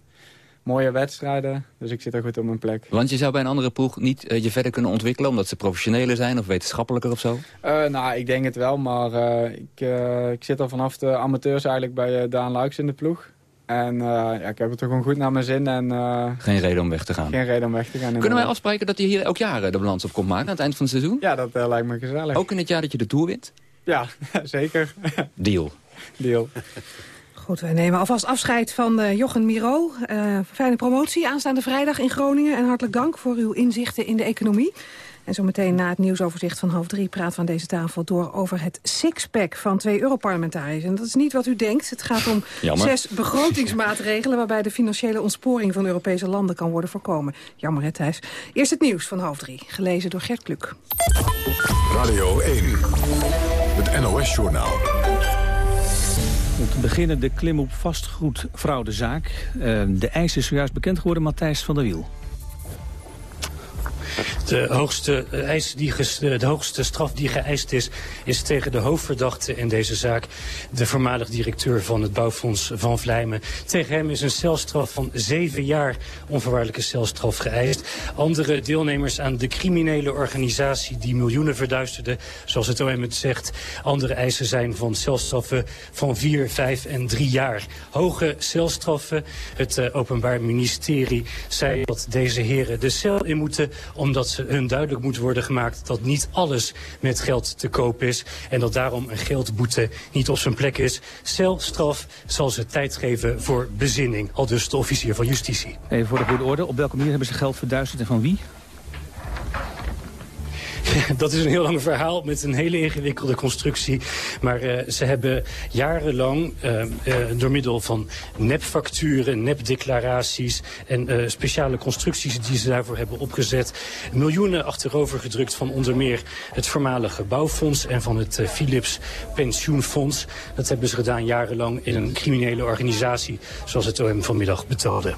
mooie wedstrijden. Dus ik zit er goed op mijn plek. Want je zou bij een andere ploeg niet uh, je verder kunnen ontwikkelen... omdat ze professioneler zijn of wetenschappelijker of zo? Uh, nou, ik denk het wel. Maar uh, ik, ik zit al vanaf de amateurs eigenlijk bij Daan Luiks in de ploeg. En ja, ik heb het er gewoon goed naar mijn zin. En, geen reden om weg te gaan? Geen reden om weg te gaan. Kunnen wij afspreken dat je hier elk jaar de balans op komt maken... aan het eind van het seizoen? Ja, dat lijkt me gezellig. Ook in het jaar dat je de Tour wint? Ja, (laughs) zeker. Deal. Deal. Goed, wij nemen alvast afscheid van uh, Jochen Miro. Uh, fijne promotie aanstaande vrijdag in Groningen. En hartelijk dank voor uw inzichten in de economie. En zometeen na het nieuwsoverzicht van half drie praat van deze tafel door over het sixpack van twee Europarlementariërs. En dat is niet wat u denkt. Het gaat om Jammer. zes begrotingsmaatregelen waarbij de financiële ontsporing van Europese landen kan worden voorkomen. Jammer hè Thijs. Eerst het nieuws van half drie, gelezen door Gert Kluk. Radio 1, het NOS-journaal. Om te beginnen de klimop vastgoedfraudezaak. Uh, de eis is zojuist bekend geworden, Matthijs van der Wiel. De hoogste, eis die de hoogste straf die geëist is, is tegen de hoofdverdachte in deze zaak. De voormalig directeur van het bouwfonds Van Vlijmen. Tegen hem is een celstraf van zeven jaar onvoorwaardelijke celstraf geëist. Andere deelnemers aan de criminele organisatie die miljoenen verduisterde, zoals het OM het zegt. Andere eisen zijn van celstraffen van vier, vijf en drie jaar. Hoge celstraffen. Het uh, Openbaar Ministerie zei dat deze heren de cel in moeten omdat ze hun duidelijk moet worden gemaakt dat niet alles met geld te koop is. En dat daarom een geldboete niet op zijn plek is. Celstraf zal ze tijd geven voor bezinning. Al dus de officier van justitie. Even voor de goede orde, op welke manier hebben ze geld verduisterd en van wie? (laughs) Dat is een heel lang verhaal met een hele ingewikkelde constructie. Maar uh, ze hebben jarenlang uh, uh, door middel van nepfacturen, nepdeclaraties... en speciale constructies die ze daarvoor hebben opgezet... miljoenen achterover gedrukt van onder meer het voormalige bouwfonds... en van het Philips Pensioenfonds. Dat hebben ze gedaan jarenlang in een criminele organisatie... zoals het OM vanmiddag betaalde.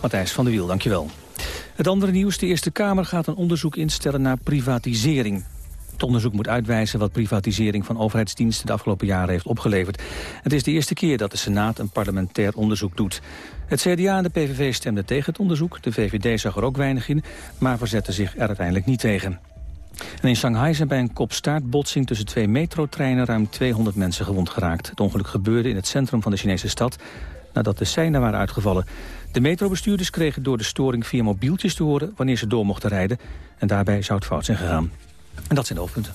Matthijs van der Wiel, dankjewel. Het andere nieuws, de Eerste Kamer gaat een onderzoek instellen naar privatisering. Het onderzoek moet uitwijzen wat privatisering van overheidsdiensten de afgelopen jaren heeft opgeleverd. Het is de eerste keer dat de Senaat een parlementair onderzoek doet. Het CDA en de PVV stemden tegen het onderzoek. De VVD zag er ook weinig in, maar verzette zich er uiteindelijk niet tegen. En in Shanghai zijn bij een kopstaartbotsing tussen twee metrotreinen ruim 200 mensen gewond geraakt. Het ongeluk gebeurde in het centrum van de Chinese stad nadat de seinen waren uitgevallen. De metrobestuurders kregen door de storing via mobieltjes te horen wanneer ze door mochten rijden. En daarbij zou het fout zijn gegaan. En dat zijn de hoofdpunten.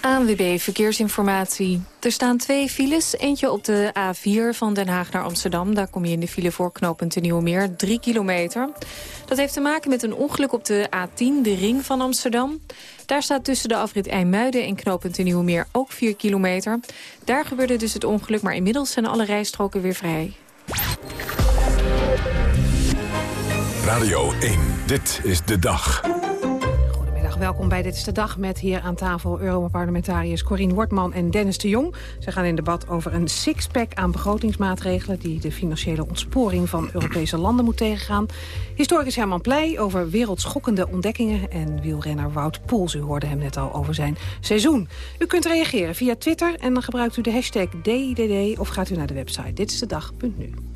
ANWB Verkeersinformatie. Er staan twee files. Eentje op de A4 van Den Haag naar Amsterdam. Daar kom je in de file voor knooppunt Nieuwe Meer. Drie kilometer. Dat heeft te maken met een ongeluk op de A10, de ring van Amsterdam. Daar staat tussen de afrit IJmuiden en knooppunt Nieuwe Meer ook 4 kilometer. Daar gebeurde dus het ongeluk, maar inmiddels zijn alle rijstroken weer vrij. Radio 1, dit is de dag. Goedemiddag, welkom bij Dit is de Dag met hier aan tafel Europarlementariërs Corine Wortman en Dennis de Jong. Ze gaan in debat over een sixpack aan begrotingsmaatregelen die de financiële ontsporing van Europese landen moet tegengaan. Historicus Herman Pleij over wereldschokkende ontdekkingen en wielrenner Wout Poels. U hoorde hem net al over zijn seizoen. U kunt reageren via Twitter en dan gebruikt u de hashtag DDD of gaat u naar de website Dit is de dag.nu.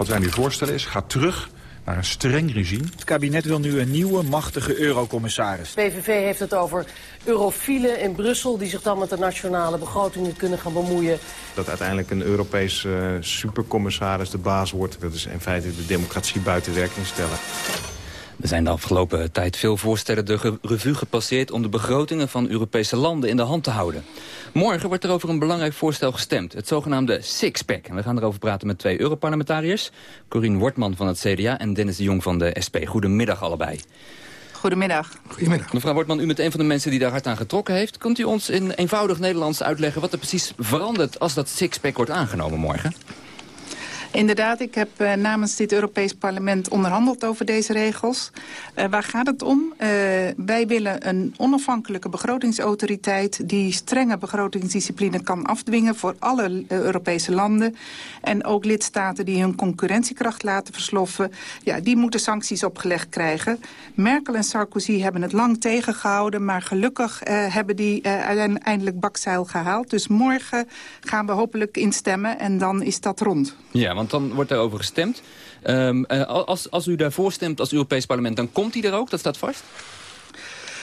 Wat wij nu voorstellen is, ga terug naar een streng regime. Het kabinet wil nu een nieuwe, machtige eurocommissaris. PVV heeft het over eurofielen in Brussel... die zich dan met de nationale begrotingen kunnen gaan bemoeien. Dat uiteindelijk een Europese uh, supercommissaris de baas wordt... dat is in feite de democratie buiten werking stellen. Er zijn de afgelopen tijd veel voorstellen de revue gepasseerd... om de begrotingen van Europese landen in de hand te houden. Morgen wordt er over een belangrijk voorstel gestemd. Het zogenaamde Sixpack. En we gaan erover praten met twee Europarlementariërs. Corine Wortman van het CDA en Dennis de Jong van de SP. Goedemiddag allebei. Goedemiddag. Goedemiddag. Mevrouw Wortman, u bent een van de mensen die daar hard aan getrokken heeft. Kunt u ons in eenvoudig Nederlands uitleggen wat er precies verandert... als dat Sixpack wordt aangenomen morgen? Inderdaad, ik heb uh, namens dit Europees Parlement onderhandeld over deze regels. Uh, waar gaat het om? Uh, wij willen een onafhankelijke begrotingsautoriteit... die strenge begrotingsdiscipline kan afdwingen voor alle Europese landen. En ook lidstaten die hun concurrentiekracht laten versloffen... Ja, die moeten sancties opgelegd krijgen. Merkel en Sarkozy hebben het lang tegengehouden... maar gelukkig hebben die uiteindelijk bakzeil gehaald. Dus morgen gaan we hopelijk instemmen en dan is dat rond. Ja, want dan wordt daarover gestemd. Um, uh, als, als u daarvoor stemt als Europees parlement, dan komt hij er ook? Dat staat vast?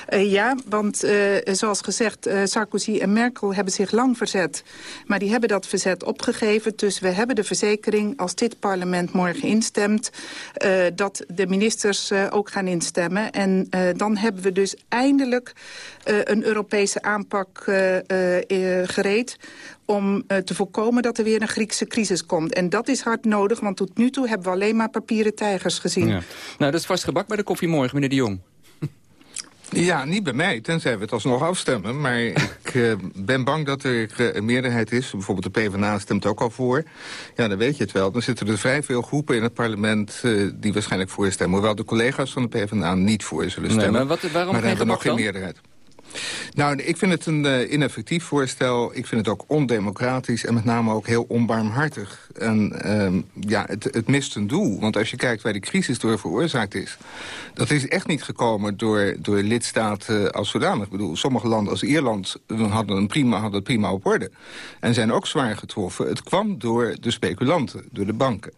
Uh, ja, want uh, zoals gezegd, uh, Sarkozy en Merkel hebben zich lang verzet. Maar die hebben dat verzet opgegeven. Dus we hebben de verzekering, als dit parlement morgen instemt... dat de ministers ook gaan instemmen. En dan hebben we dus eindelijk een Europese aanpak gereed om te voorkomen dat er weer een Griekse crisis komt. En dat is hard nodig, want tot nu toe hebben we alleen maar papieren tijgers gezien. Ja. Nou, dat is vast gebak bij de koffie morgen, meneer de Jong. Ja, niet bij mij, tenzij we het alsnog afstemmen. Maar (laughs) ik uh, ben bang dat er uh, een meerderheid is. Bijvoorbeeld de PvdA stemt ook al voor. Ja, dan weet je het wel. Dan zitten er vrij veel groepen in het parlement uh, die waarschijnlijk voor stemmen. Hoewel de collega's van de PvdA niet voor zullen stemmen. Nee, maar wat, waarom maar geen hebben nog geen meerderheid. Nou, ik vind het een uh, ineffectief voorstel. Ik vind het ook ondemocratisch en met name ook heel onbarmhartig. En uh, ja, het, het mist een doel. Want als je kijkt waar die crisis door veroorzaakt is... dat is echt niet gekomen door, door lidstaten als zodanig. Ik bedoel, sommige landen als Ierland hadden, een prima, hadden het prima op orde. En zijn ook zwaar getroffen. Het kwam door de speculanten, door de banken.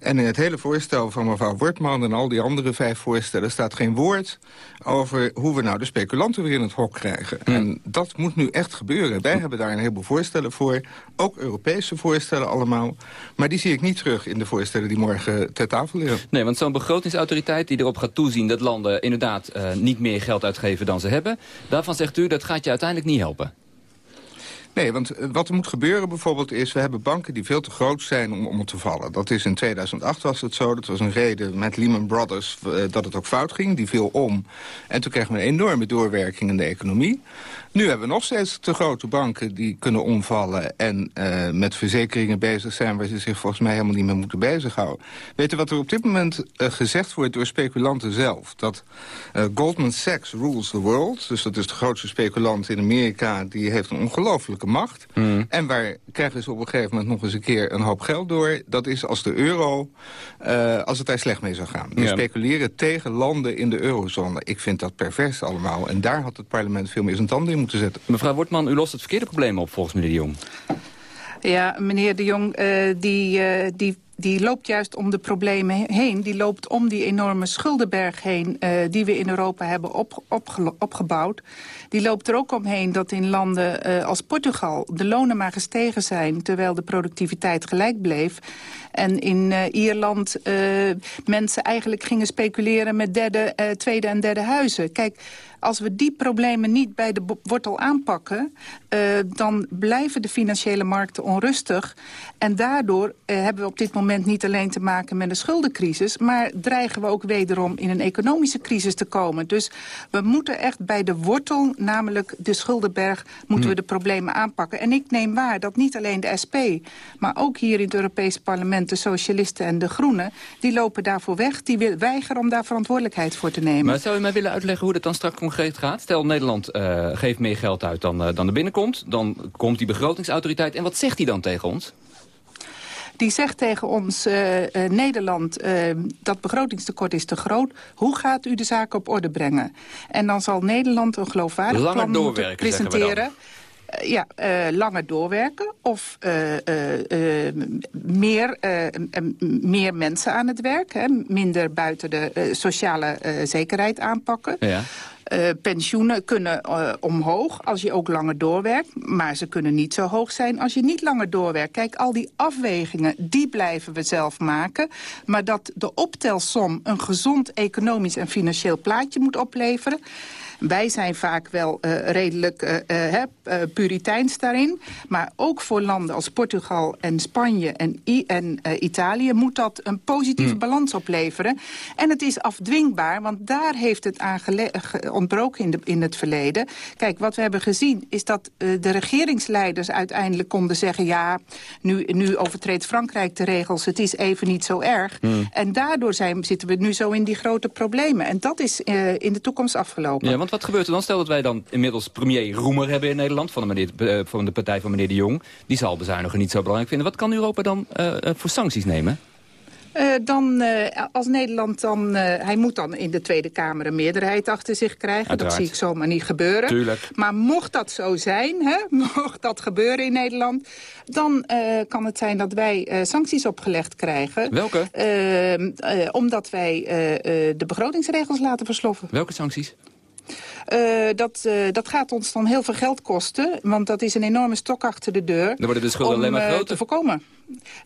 En in het hele voorstel van mevrouw Wortman en al die andere vijf voorstellen... staat geen woord over hoe we nou de speculanten weer in het hok krijgen. En dat moet nu echt gebeuren. Wij hebben daar een heleboel voorstellen voor. Ook Europese voorstellen allemaal. Maar die zie ik niet terug in de voorstellen die morgen ter tafel liggen. Nee, want zo'n begrotingsautoriteit die erop gaat toezien... dat landen inderdaad uh, niet meer geld uitgeven dan ze hebben... daarvan zegt u, dat gaat je uiteindelijk niet helpen. Nee, want eh, wat er moet gebeuren bijvoorbeeld is... we hebben banken die veel te groot zijn om, om te vallen. Dat is in 2008 was het zo. Dat was een reden met Lehman Brothers uh, dat het ook fout ging. Die viel om. En toen kregen we een enorme doorwerking in de economie. Nu hebben we nog steeds te grote banken die kunnen omvallen... en uh, met verzekeringen bezig zijn... waar ze zich volgens mij helemaal niet meer moeten bezighouden. Weet je wat er op dit moment uh, gezegd wordt door speculanten zelf? Dat uh, Goldman Sachs rules the world. Dus dat is de grootste speculant in Amerika. Die heeft een ongelofelijke macht. Mm. En waar krijgen ze op een gegeven moment nog eens een keer een hoop geld door? Dat is als de euro, als het daar slecht mee zou gaan. Die Ja. speculeren tegen landen in de eurozone. Ik vind dat pervers allemaal. En daar had het parlement veel meer zijn tanden in moeten zetten. Mevrouw Wortman, u lost het verkeerde probleem op volgens meneer de Jong. Ja, meneer de Jong, uh, die, uh, die, die loopt juist om de problemen heen. Die loopt om die enorme schuldenberg heen uh, die we in Europa hebben op, opge opgebouwd. Die loopt er ook omheen dat in landen uh, als Portugal de lonen maar gestegen zijn... terwijl de productiviteit gelijk bleef. En in uh, Ierland uh, mensen eigenlijk gingen speculeren met derde, uh, tweede en derde huizen. Kijk, als we die problemen niet bij de wortel aanpakken... Uh, dan blijven de financiële markten onrustig. En daardoor uh, hebben we op dit moment niet alleen te maken met een schuldencrisis... maar dreigen we ook wederom in een economische crisis te komen. Dus we moeten echt bij de wortel, namelijk de schuldenberg... moeten we de problemen aanpakken. En ik neem waar dat niet alleen de SP... maar ook hier in het Europees Parlement de socialisten en de groenen... die lopen daarvoor weg, die weigeren om daar verantwoordelijkheid voor te nemen. Maar zou u mij willen uitleggen hoe dat dan straks concreet gaat? Stel, Nederland uh, geeft meer geld uit dan, uh, dan er binnenkomt. Dan komt die begrotingsautoriteit. En wat zegt hij dan tegen ons? Die zegt tegen ons, uh, uh, Nederland, uh, dat begrotingstekort is te groot. Hoe gaat u de zaak op orde brengen? En dan zal Nederland een geloofwaardig Langer plan moeten presenteren. eh, ja, eh, langer doorwerken of eh, eh, eh, meer, eh, meer mensen aan het werk. Hè, minder buiten de eh, sociale eh, zekerheid aanpakken. Ja. Eh, pensioenen kunnen eh, omhoog als je ook langer doorwerkt. Maar ze kunnen niet zo hoog zijn als je niet langer doorwerkt. Kijk, al die afwegingen, die blijven we zelf maken. Maar dat de optelsom een gezond economisch en financieel plaatje moet opleveren... Wij zijn vaak wel eh, redelijk eh, puriteins daarin. Maar ook voor landen als Portugal en Spanje en, I en eh, Italië... moet dat een positieve Hmm. balans opleveren. En het is afdwingbaar, want daar heeft het aan ge- ontbroken in, de, in het verleden. Kijk, wat we hebben gezien is dat eh, de regeringsleiders uiteindelijk konden zeggen... ja, nu, nu overtreedt Frankrijk de regels, het is even niet zo erg. Hmm. En daardoor zijn, zitten we nu zo in die grote problemen. En dat is eh, in de toekomst afgelopen. Ja, want wat gebeurt er dan? Stel dat wij dan inmiddels premier Roemer hebben in Nederland... van de, meneer, eh, van de partij van meneer De Jong. Die zal bezuinigen niet zo belangrijk vinden. Wat kan Europa dan eh, eh, voor sancties nemen? Dan, als Nederland dan... hij moet dan in de Tweede Kamer een meerderheid achter zich krijgen. Uiteraard. Dat zie ik zomaar niet gebeuren. Tuurlijk. Maar mocht dat zo zijn, hè, (laughs) mocht dat gebeuren in Nederland... dan kan het zijn dat wij sancties opgelegd krijgen. Welke? Omdat wij de begrotingsregels laten versloffen. Welke sancties? Eh, dat, eh, dat gaat ons dan heel veel geld kosten. Want dat is een enorme stok achter de deur. Dan worden de schulden om, alleen maar eh, groter. te voorkomen.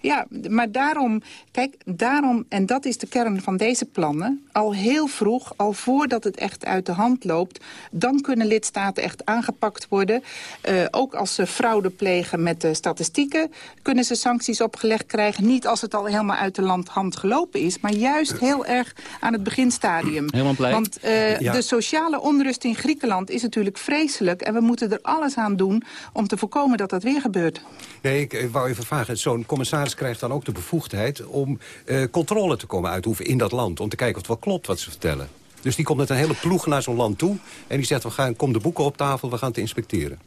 Ja, maar daarom, kijk, daarom, en dat is de kern van deze plannen... al heel vroeg, al voordat het echt uit de hand loopt... dan kunnen lidstaten echt aangepakt worden. Eh, ook als ze fraude plegen met de statistieken... kunnen ze sancties opgelegd krijgen. Niet als het al helemaal uit de land hand gelopen is... maar juist heel erg aan het beginstadium. Helemaal blij. Want eh, Ja. de sociale onrust in Griekenland is natuurlijk vreselijk... en we moeten er alles aan doen om te voorkomen dat dat weer gebeurt. Nee, ik wou even vragen. Zo'n commissaris krijgt dan ook de bevoegdheid... om eh, controle te komen uitoefenen in dat land. Om te kijken of het wel klopt wat ze vertellen. Dus die komt met een hele ploeg naar zo'n land toe. En die zegt, we gaan, kom de boeken op tafel, we gaan het inspecteren.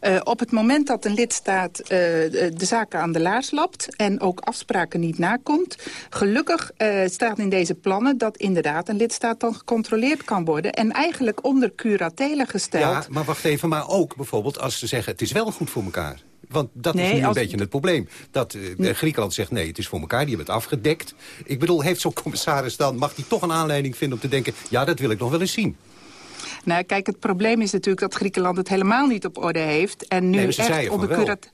Eh, op het moment dat een lidstaat eh, de de zaken aan de laars lapt... en ook afspraken niet nakomt... gelukkig eh, staat in deze plannen dat inderdaad een lidstaat dan gecontroleerd kan worden... en eigenlijk onder curatele gesteld. Ja, maar wacht even. Maar ook bijvoorbeeld als ze zeggen, het is wel goed voor elkaar. Want dat is nu een als- beetje het probleem. Dat Griekenland zegt, nee, het is voor elkaar, die hebben het afgedekt. Ik bedoel, heeft zo'n commissaris dan... mag die toch een aanleiding vinden om te denken... ja, dat wil ik nog wel eens zien. Nou, kijk, het probleem is natuurlijk dat Griekenland het helemaal niet op orde heeft. En nu Nee, echt wel. curat...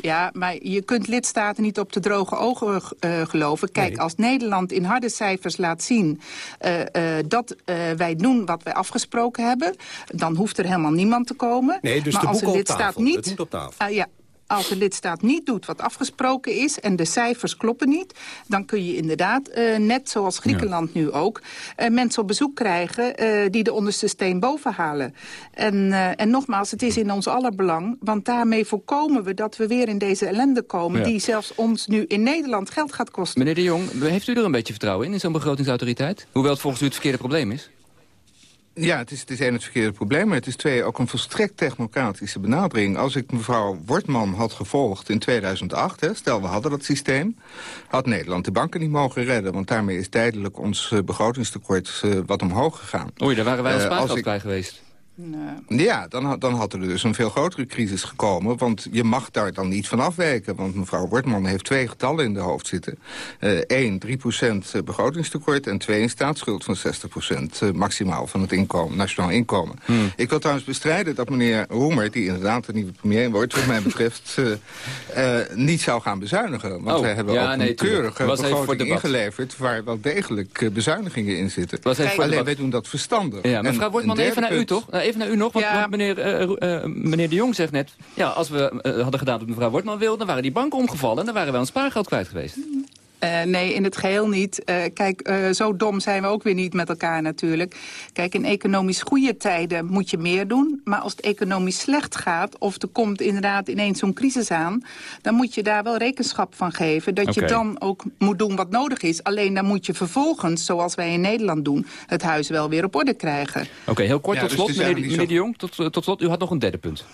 Ja, maar je kunt lidstaten niet op de droge ogen eh, geloven. Kijk, Nee. als Nederland in harde cijfers laat zien eh, eh, dat wij doen wat wij afgesproken hebben, dan hoeft er helemaal niemand te komen. Nee, dus maar de als een op lidstaat tafel. niet, Het moet op tafel. Ah, ja, als de lidstaat niet doet wat afgesproken is en de cijfers kloppen niet... dan kun je inderdaad, eh, net zoals Griekenland nu ook... eh, mensen op bezoek krijgen eh, die de onderste steen boven halen. En, en nogmaals, het is in ons aller belang... want daarmee voorkomen we dat we weer in deze ellende komen... Ja. die zelfs ons nu in Nederland geld gaat kosten. Meneer De Jong, heeft u er een beetje vertrouwen in, in zo'n begrotingsautoriteit? Hoewel het volgens u het verkeerde probleem is? Ja, het is, het is één het verkeerde probleem, maar het is twee ook een volstrekt technocratische benadering. Als ik mevrouw Wortman had gevolgd in 2008, hè, stel we hadden dat systeem, had Nederland de banken niet mogen redden, want daarmee is tijdelijk ons eh, begrotingstekort eh, wat omhoog gegaan. Oei, daar waren wij als ik- bij geweest. Ja, dan, had- dan had er dus een veel grotere crisis gekomen. Want je mag daar dan niet van afwijken. Want mevrouw Wortman heeft twee getallen in de hoofd zitten. Eén, 3 procent begrotingstekort. En twee, een staatsschuld van 60 procent eh, maximaal van het inkomen, nationaal inkomen. Hmm. Ik wil trouwens bestrijden dat meneer Roemer, die inderdaad de nieuwe premier wordt, wat mij betreft, (laughs) eh, eh, niet zou gaan bezuinigen. Want Oh, wij hebben ja, ook nee, een keurige begroting ingeleverd... waar wel degelijk bezuinigingen in zitten. Alleen wij doen dat verstandig. Ja, mevrouw Wortman, even naar u toch? Even naar u nog, want, Ja. want meneer, eh, meneer De Jong zegt net... ja, als we eh, hadden gedaan wat mevrouw Wortman wilde... dan waren die banken omgevallen en dan waren wij ons spaargeld kwijt geweest. Eh, nee, in het geheel niet. Eh, kijk, eh, zo dom zijn we ook weer niet met elkaar natuurlijk. Kijk, in economisch goede tijden moet je meer doen. Maar als het economisch slecht gaat... of er komt inderdaad ineens zo'n crisis aan... dan moet je daar wel rekenschap van geven. Dat je dan ook moet doen wat nodig is. Alleen dan moet je vervolgens, zoals wij in Nederland doen... het huis wel weer op orde krijgen. Oké, heel kort Ja, tot dus slot, meneer, De Jong. Tot, tot slot, u had nog een derde punt.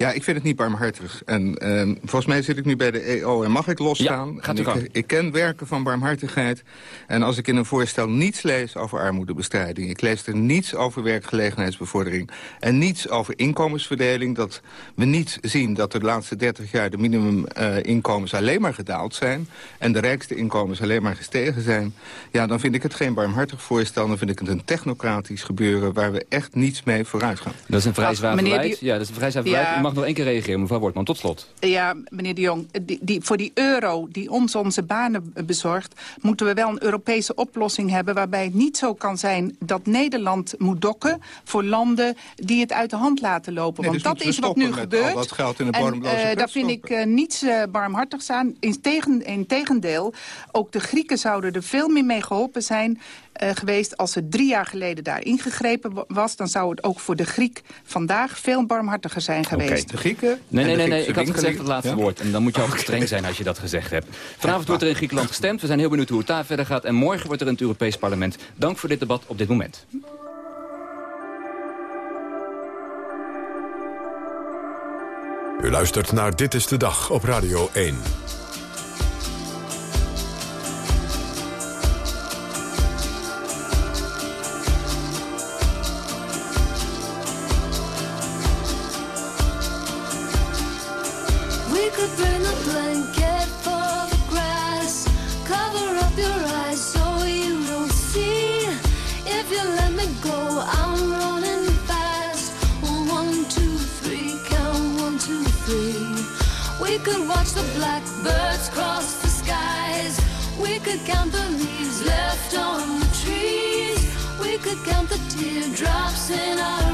Ja, ik vind het niet barmhartig. En ehm, volgens mij zit ik nu bij de EO en mag ik losstaan. Ja, gaat u ik, ik ken werken van barmhartigheid. En als ik in een voorstel niets lees over armoedebestrijding... ik lees er niets over werkgelegenheidsbevordering... en niets over inkomensverdeling... dat we niet zien dat de laatste 30 jaar de minimuminkomens alleen maar gedaald zijn... en de rijkste inkomens alleen maar gestegen zijn... ja, dan vind ik het geen barmhartig voorstel. Dan vind ik het een technocratisch gebeuren... waar we echt niets mee vooruit gaan. Dat is een vrij zwaar beleid. Ja, dat is een vrij zwaar Ja. beleid. Mag nog één keer reageren, mevrouw Wortman. Tot slot. Ja, meneer de Jong, die, die, voor die euro die ons onze banen bezorgt... moeten we wel een Europese oplossing hebben... waarbij het niet zo kan zijn dat Nederland moet dokken... voor landen die het uit de hand laten lopen. Nee, Want dus dat is wat nu gebeurt. al dat geld in de en eh, put daar vind ik eh, niets eh, barmhartigs aan. In, tegen, in tegendeel, ook de Grieken zouden er veel meer mee geholpen zijn... eh, geweest als er drie jaar geleden daar ingegrepen wa- was... dan zou het ook voor de Griek vandaag veel barmhartiger zijn geweest. De Grieken? Nee, nee, nee, ik had gezegd het laatste Ja? woord. En dan moet je ook streng zijn als je dat gezegd hebt. Vanavond wordt er in Griekenland gestemd. We zijn heel benieuwd hoe het daar verder gaat. En morgen wordt er in het Europees Parlement. Dank voor dit debat op dit moment. U luistert naar Dit is de Dag op Radio 1. Teardrops in our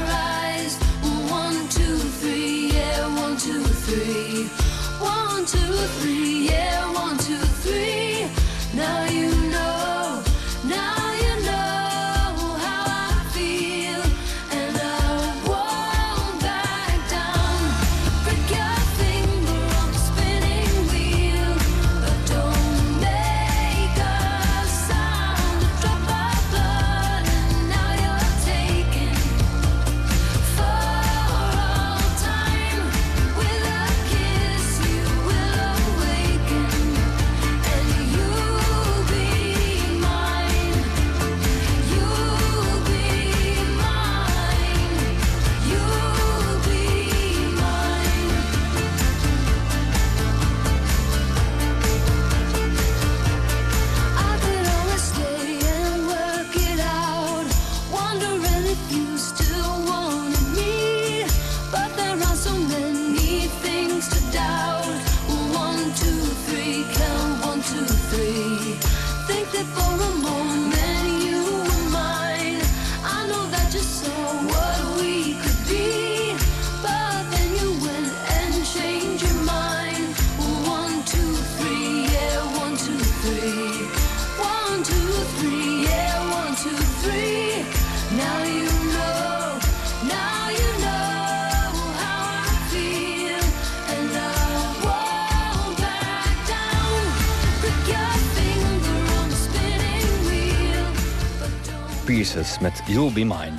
You'll Be Mine.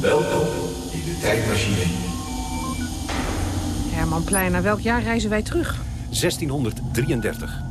Welkom in de tijdmachine. Herman Plein, naar welk jaar reizen wij terug? 1633.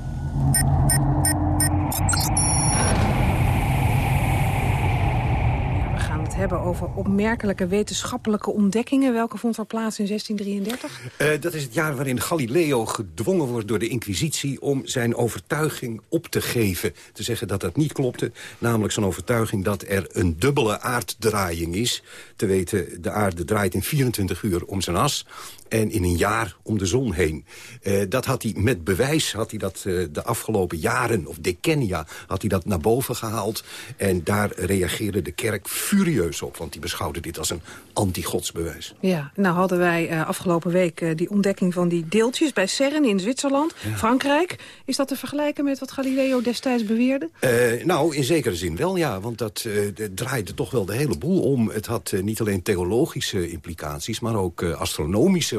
Hebben over opmerkelijke wetenschappelijke ontdekkingen. Welke vond er plaats in 1633? Eh, dat is het jaar waarin Galileo gedwongen wordt door de inquisitie... om zijn overtuiging op te geven. Te zeggen dat dat niet klopte. Namelijk zijn overtuiging dat er een dubbele aarddraaiing is. Te weten, de aarde draait in 24 uur om zijn as en in een jaar om de zon heen. Eh, dat had hij met bewijs, had hij dat eh, de afgelopen jaren, of decennia... had hij dat naar boven gehaald. En daar reageerde de kerk furieus op... want die beschouwde dit als een anti-godsbewijs. Ja, nou hadden wij eh, afgelopen week die ontdekking van die deeltjes bij CERN in Zwitserland, Frankrijk. Is dat te vergelijken met wat Galileo destijds beweerde? Nou, in zekere zin wel, ja. Want dat draaide toch wel de hele boel om. Het had niet alleen theologische implicaties... maar ook eh,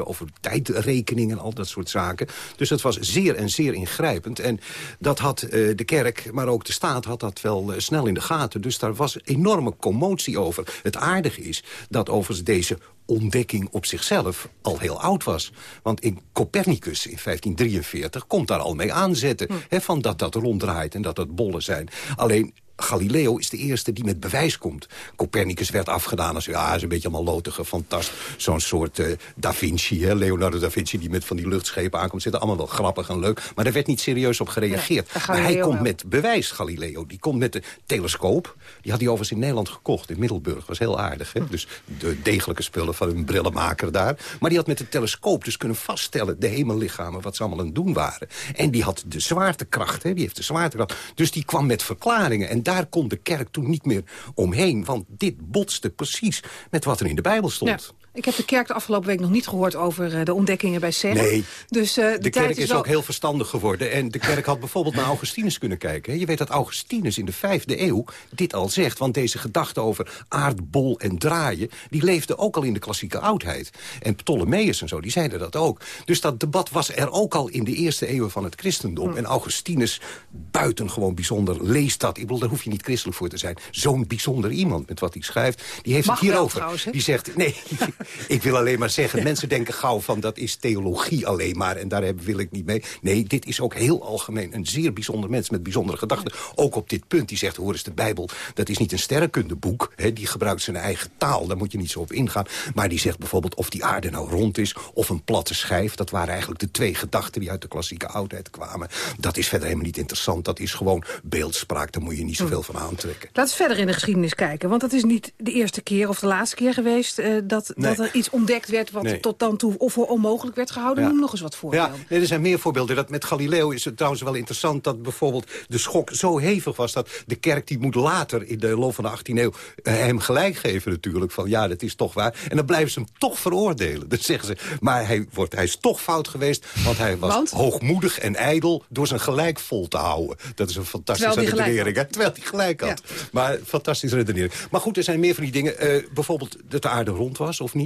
over tijdrekening en al dat soort zaken. Dus het was zeer en zeer ingrijpend. En dat had eh, de kerk, maar ook de staat... had dat wel eh, snel in de gaten. Dus daar was enorme commotie over. Het aardige is dat overigens deze ontdekking op zichzelf al heel oud was. Want in Copernicus in 1543 komt daar al mee aanzetten... Hè, van dat dat ronddraait en dat dat bollen zijn. Alleen Galileo is de eerste die met bewijs komt. Copernicus werd afgedaan als, ja, is een beetje allemaal lotige fantast. Zo'n soort eh, Da Vinci, hè, Leonardo da Vinci, die met van die luchtschepen aankomt. Zitten allemaal wel grappig en leuk. Maar daar werd niet serieus op gereageerd. Nee, maar hij komt wel. met bewijs, Galileo. Die komt met de telescoop. Die had hij overigens in Nederland gekocht, in Middelburg. was heel aardig, hè? Dus de degelijke spullen van een brillenmaker daar. Maar die had met de telescoop dus kunnen vaststellen... de hemellichamen, wat ze allemaal aan het doen waren. En die had de zwaartekracht, hè? Die heeft de zwaartekracht. Dus die kwam met verklaringen. En daar kon de kerk toen niet meer omheen. Want dit botste precies met wat er in de Bijbel stond. Ik heb de kerk de afgelopen week nog niet gehoord over eh, de ontdekkingen bij CERN. Nee. Dus, eh, de, kerk is wel- ook heel verstandig geworden. En de kerk had bijvoorbeeld naar Augustinus kunnen kijken. Je weet dat Augustinus in de vijfde eeuw dit al zegt. Want deze gedachte over aardbol en draaien... die leefde ook al in de klassieke oudheid. En Ptolemeus en zo, die zeiden dat ook. Dus dat debat was er ook al in de eerste eeuwen van het christendom. En Augustinus, buitengewoon bijzonder, leest dat. Ik bedoel, daar hoef je niet christelijk voor te zijn. Zo'n bijzonder iemand met wat hij schrijft. Die heeft Mag het wel hierover. trouwens? Die zegt, nee, (laughs) ik wil alleen maar zeggen... (laughs) mensen denken gauw van dat is theologie alleen maar... en daar heb- wil ik niet mee. Nee, dit is ook heel algemeen een zeer bijzonder mens... met bijzondere gedachten. Ook op dit punt. Die zegt, hoor eens, de Bijbel... dat is niet een sterrenkundeboek. Hè, die gebruikt zijn eigen taal. Daar moet je niet zo op ingaan. Maar die zegt bijvoorbeeld of die aarde nou rond is... of een platte schijf. Dat waren eigenlijk de twee gedachten die uit de klassieke oudheid kwamen. Dat is verder helemaal niet interessant. Dat is gewoon beeldspraak. Daar moet je niet zoveel van aantrekken. Laten we verder in de geschiedenis kijken. Want het is niet de eerste keer of de laatste keer geweest... eh, dat, Nee. dat er iets ontdekt werd wat Nee. tot dan toe of voor onmogelijk werd gehouden. Ja. Noem nog eens wat voorbeelden. Ja, nee, er zijn meer voorbeelden. Dat met Galileo is het trouwens wel interessant... dat bijvoorbeeld de schok zo hevig was... dat de kerk die moet later in de loop van de 18e eeuw... eh, hem gelijk geven natuurlijk. Van ja, dat is toch waar. En dan blijven ze hem toch veroordelen. Dan zeggen ze, maar hij, wordt, hij is toch fout geweest... want hij was Want? hoogmoedig en ijdel... door zijn gelijk vol te houden. Dat is een fantastische Terwijl redenering. hè? Terwijl hij gelijk had. Maar fantastische redenering. Maar goed, er zijn meer van die dingen. Eh, bijvoorbeeld dat de aarde rond was of niet.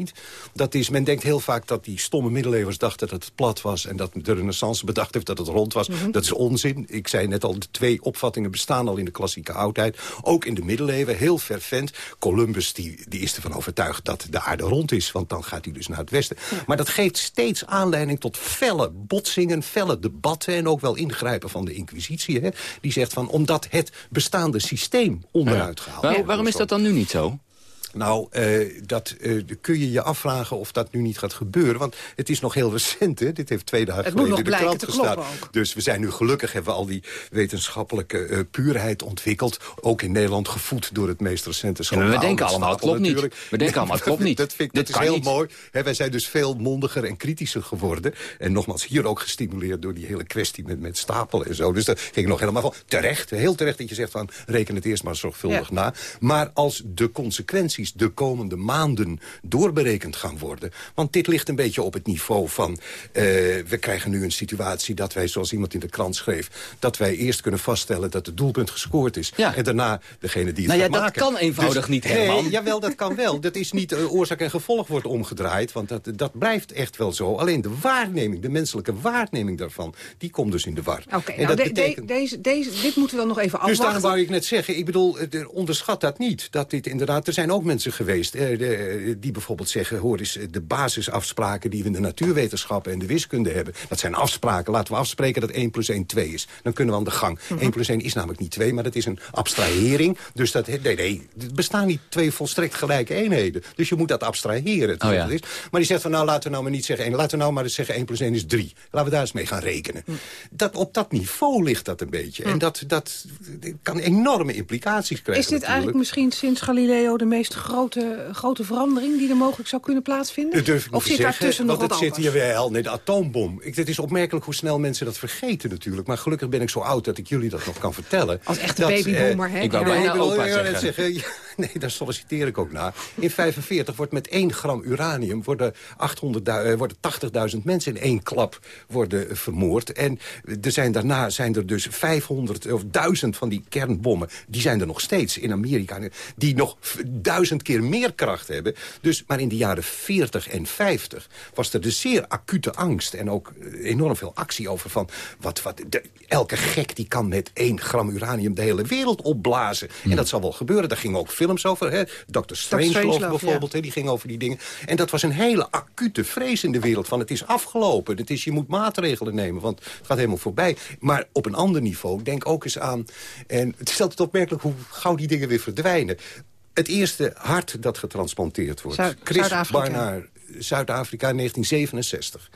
Dat is, men denkt heel vaak dat die stomme middeleeuwers dachten dat het plat was... en dat de renaissance bedacht heeft dat het rond was. Mhm. Dat is onzin. Ik zei net al, de twee opvattingen bestaan al in de klassieke oudheid. Ook in de middeleeuwen, heel fervent. Columbus die, die is ervan overtuigd dat de aarde rond is... want dan gaat hij dus naar het westen. Maar dat geeft steeds aanleiding tot felle botsingen... felle debatten en ook wel ingrijpen van de inquisitie. Hè? Die zegt van, omdat het bestaande systeem onderuit gehaald waarom is dat dan nu niet zo? Nou, eh, dat eh, kun je je afvragen of dat nu niet gaat gebeuren. Want het is nog heel recent, hè? Dit heeft twee dagen Het moet geleden nog in de blijken krant te gestaan. Dus we zijn nu gelukkig, hebben we al die wetenschappelijke eh, puurheid ontwikkeld. Ook in Nederland gevoed door het meest recente Ja, maar we schandaal denken allemaal, het klopt niet. We denken allemaal, het klopt (laughs) niet. dat vind ik, Dit dat is heel niet. mooi. Hè, wij zijn dus veel mondiger en kritischer geworden. En nogmaals, hier ook gestimuleerd door die hele kwestie met, met Stapel en zo. Dus daar ging ik nog helemaal van. Terecht, heel terecht dat je zegt van... reken het eerst maar zorgvuldig Ja. na. Maar als de consequenties de komende maanden doorberekend gaan worden... want dit ligt een beetje op het niveau van... eh, we krijgen nu een situatie dat wij, zoals iemand in de krant schreef... dat wij eerst kunnen vaststellen dat het doelpunt gescoord is. En daarna degene die het Nou ja, dat maken. kan eenvoudig Dus- niet, Nee, Herman. jawel, dat kan wel. Dat is niet eh, oorzaak en gevolg wordt omgedraaid. Want dat, dat blijft echt wel zo. Alleen de waarneming, de menselijke waarneming daarvan... die komt dus in de war. Oké, En nou, de- deze, deze, dit moeten we dan nog even dus afwachten. daarom wou ik net zeggen, ik bedoel, eh, de- onderschat dat niet. Dat dit inderdaad, er zijn ook mensen geweest eh, de- die bijvoorbeeld zeggen... hoor eens, eh, de basisafspraken die we in de natuurwetenschappen en de wiskunde hebben... dat zijn afspraken, laten we afspreken dat 1 plus 1 2 is. Dan kunnen we aan de gang. 1 plus 1 is namelijk niet 2, maar dat is een abstrahering. Dus dat, nee, nee, er bestaan niet twee volstrekt gelijke eenheden. Dus je moet dat abstraheren. Oh ja. Dat is. Maar die zegt van, nou, laten we nou maar niet zeggen 1. Laten we nou maar eens zeggen 1 plus 1 is 3. Laten we daar eens mee gaan rekenen. Dat, op dat niveau ligt dat een beetje. En dat, dat, kan enorme implicaties krijgen Is dit eigenlijk misschien sinds Galileo de meest grote, grote verandering... die er mogelijk zou kunnen plaatsvinden? Dat durf ik niet of zit daartussen nog want wat het zit anders? hier wel. Nee, de atoombom. Ik, het is opmerkelijk hoe snel mensen dat vergeten natuurlijk. Maar gelukkig ben ik zo oud dat ik jullie dat nog kan vertellen. Als echte Dat, babyboomer, eh, hè? Ik wou bijna opa net zeggen. (laughs) nee, daar solliciteer ik ook naar. In 45 wordt met 1 gram uranium worden, 800 eh, worden 80.000 mensen in één klap worden vermoord. En er zijn, daarna zijn er dus 500 of 1000 van die kernbommen. Die zijn er nog steeds in Amerika. Die nog duizend keer meer kracht hebben. Dus, maar in de jaren 40 en 50 was er de zeer acute angst. En ook eh, enorm veel actie over van... Wat, wat, de- elke gek die kan met 1 gram uranium de hele wereld opblazen. En dat zal wel gebeuren. Daar gingen ook films films over. Hè? Dr. Strangelove bijvoorbeeld, hè, die ging over die dingen. En dat was een hele acute vrees in de wereld. Van het is afgelopen. Het is, je moet maatregelen nemen, want het gaat helemaal voorbij. Maar op een ander niveau, denk ook eens aan... en het stelt het opmerkelijk hoe gauw die dingen weer verdwijnen. Het eerste hart dat getransplanteerd wordt. Zuid- Chris. Barnard, Zuid-Afrika, 1967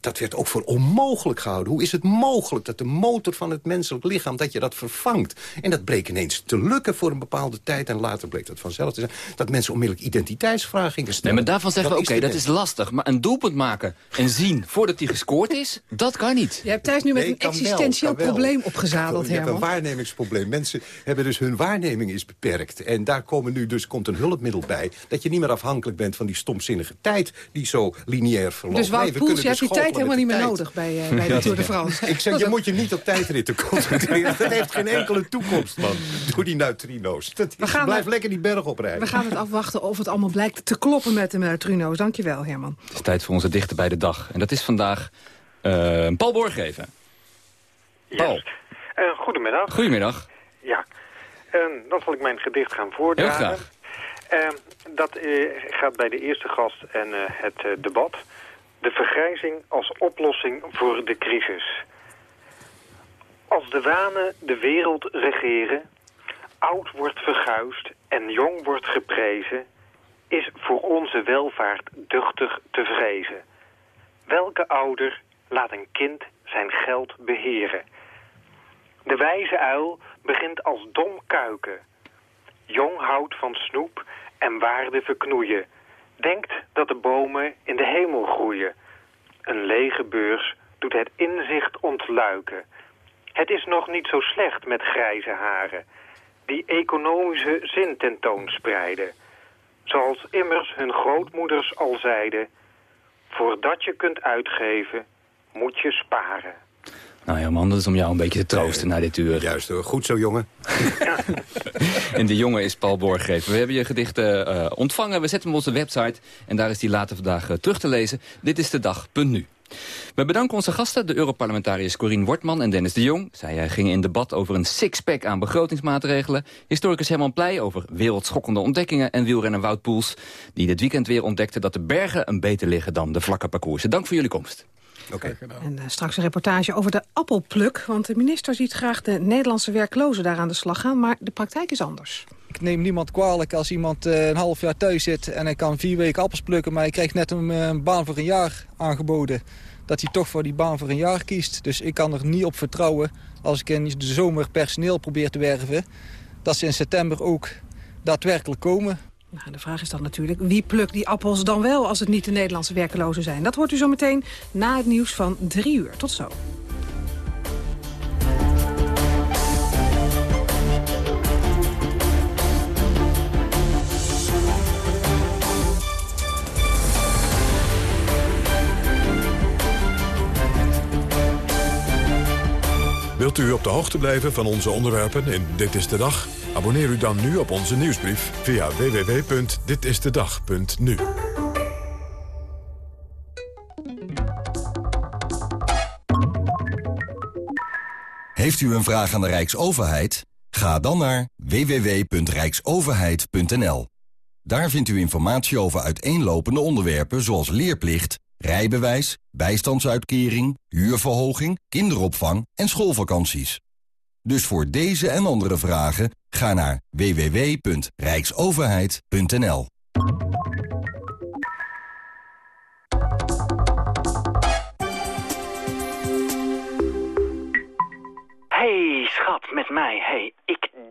dat werd ook voor onmogelijk gehouden. Hoe is het mogelijk dat de motor van het menselijk lichaam... dat je dat vervangt? En dat bleek ineens te lukken voor een bepaalde tijd. En later bleek dat vanzelf te zijn. Dat mensen onmiddellijk identiteitsvragen gingen Nee, stellen. maar daarvan zeggen we, oké, dat is lastig. Maar een doelpunt maken en zien voordat hij gescoord is, dat kan niet. Je hebt thuis nu met Nee, een existentieel wel. probleem opgezadeld, Je hebt een waarnemingsprobleem. Mensen hebben dus hun waarneming is beperkt. En daar komen nu dus komt een hulpmiddel bij. Dat je niet meer afhankelijk bent van die stomzinnige tijd... die zo lineair verloopt. Dus Nee, we Poels, kunnen je hebt die dus tijd helemaal niet meer nodig bij, eh, (laughs) bij de Tour de France. Ik zeg, je moet je niet op tijdritten concentreren. (laughs) Dat heeft geen enkele toekomst, man. Door die neutrino's. Dat is, gaan blijf er- lekker die berg oprijden. We gaan het afwachten of het allemaal blijkt te kloppen met de neutrino's. Dankjewel, Herman. Het is tijd voor onze dichter bij de dag. En dat is vandaag eh, Paul Borggeven. Paul, Eh, goedemiddag. goedemiddag. Ja, Ehm, dan zal ik mijn gedicht gaan voordragen. Heel graag. Ehm, dat eh, gaat bij de eerste gast en eh, het debat. De vergrijzing als oplossing voor de crisis. Als de wanen de wereld regeren, oud wordt verguisd en jong wordt geprezen, is voor onze welvaart duchtig te vrezen. Welke ouder laat een kind zijn geld beheren? De wijze uil begint als dom kuiken. Jong houdt van snoep en waarde verknoeien. Denkt dat de bomen in de hemel groeien. Een lege beurs doet het inzicht ontluiken. Het is nog niet zo slecht met grijze haren. Die economische zin tentoonspreiden. Zoals immers hun grootmoeders al zeiden. Voordat je kunt uitgeven, moet je sparen. Nou ja, man, dat is om jou een beetje te troosten na dit uur. Juist hoor, goed zo jongen. (laughs) En de jongen is Paul Borggeven. We hebben je gedichten eh, ontvangen. We zetten hem op onze website. En daar is die later vandaag eh, terug te lezen. Dit is de dag.nu. We bedanken onze gasten, de Europarlementariërs Corien Wortman en Dennis de Jong. Zij eh, gingen in debat over een sixpack aan begrotingsmaatregelen. Historicus Herman Pleij over wereldschokkende ontdekkingen. En wielrenner Wout Poels, die dit weekend weer ontdekte... dat de bergen een beter liggen dan de vlakke parcoursen. Dank voor jullie komst. En eh, straks een reportage over de appelpluk. Want de minister ziet graag de Nederlandse werklozen daar aan de slag gaan. Maar de praktijk is anders. Ik neem niemand kwalijk als iemand eh, een half jaar thuis zit en hij kan vier weken appels plukken, maar hij krijgt net een, eh, een baan voor een jaar aangeboden. Dat hij toch voor die baan voor een jaar kiest. Dus ik kan er niet op vertrouwen als ik in de zomer personeel probeer te werven, dat ze in september ook daadwerkelijk komen. Nou, de vraag is dan natuurlijk, wie plukt die appels dan wel... als het niet de Nederlandse werklozen zijn? Dat hoort u zo meteen na het nieuws van drie uur. Tot zo. Wilt u op de hoogte blijven van onze onderwerpen in Dit is de Dag? Abonneer u dan nu op onze nieuwsbrief via www.ditistedag.nu. Heeft u een vraag aan de Rijksoverheid? Ga dan naar www.rijksoverheid.nl. Daar vindt u informatie over uiteenlopende onderwerpen zoals leerplicht, rijbewijs, bijstandsuitkering, huurverhoging, kinderopvang en schoolvakanties. Dus voor deze en andere vragen ga naar www.rijksoverheid.nl. Hey, schat, met mij. Hey,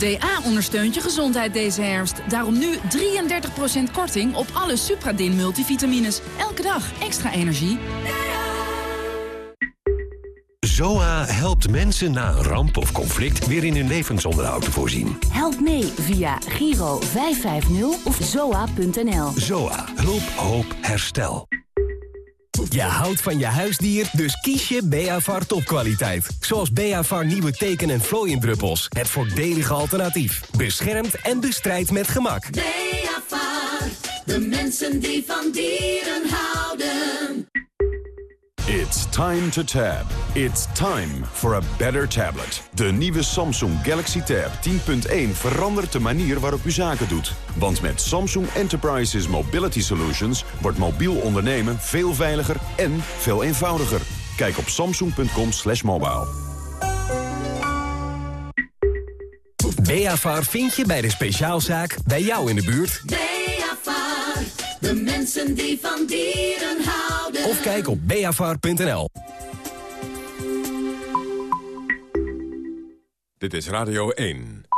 DA ondersteunt je gezondheid deze herfst. Daarom nu 33% korting op alle Supradin multivitamines. Elke dag extra energie. ZOA helpt mensen na een ramp of conflict weer in hun levensonderhoud te voorzien. Help mee via Giro 550 of zoa.nl. ZOA. Hulp, hoop, herstel. Je houdt van je huisdier, dus kies je Beavar topkwaliteit. Zoals Beavar nieuwe teken- en vlooiendruppels. Het voordelige alternatief. Beschermt en bestrijdt met gemak. Beavar, de mensen die van dieren houden. It's time to tab. It's time for a better tablet. De nieuwe Samsung Galaxy Tab 10.1 verandert de manier waarop u zaken doet. Want met Samsung Enterprises Mobility Solutions wordt mobiel ondernemen veel veiliger en veel eenvoudiger. Kijk op samsung.com slash mobile. Beavar vind je bij de speciaalzaak bij jou in de buurt. Beavar, de mensen die van dieren houden. Of kijk op beavar.nl. Dit is Radio 1.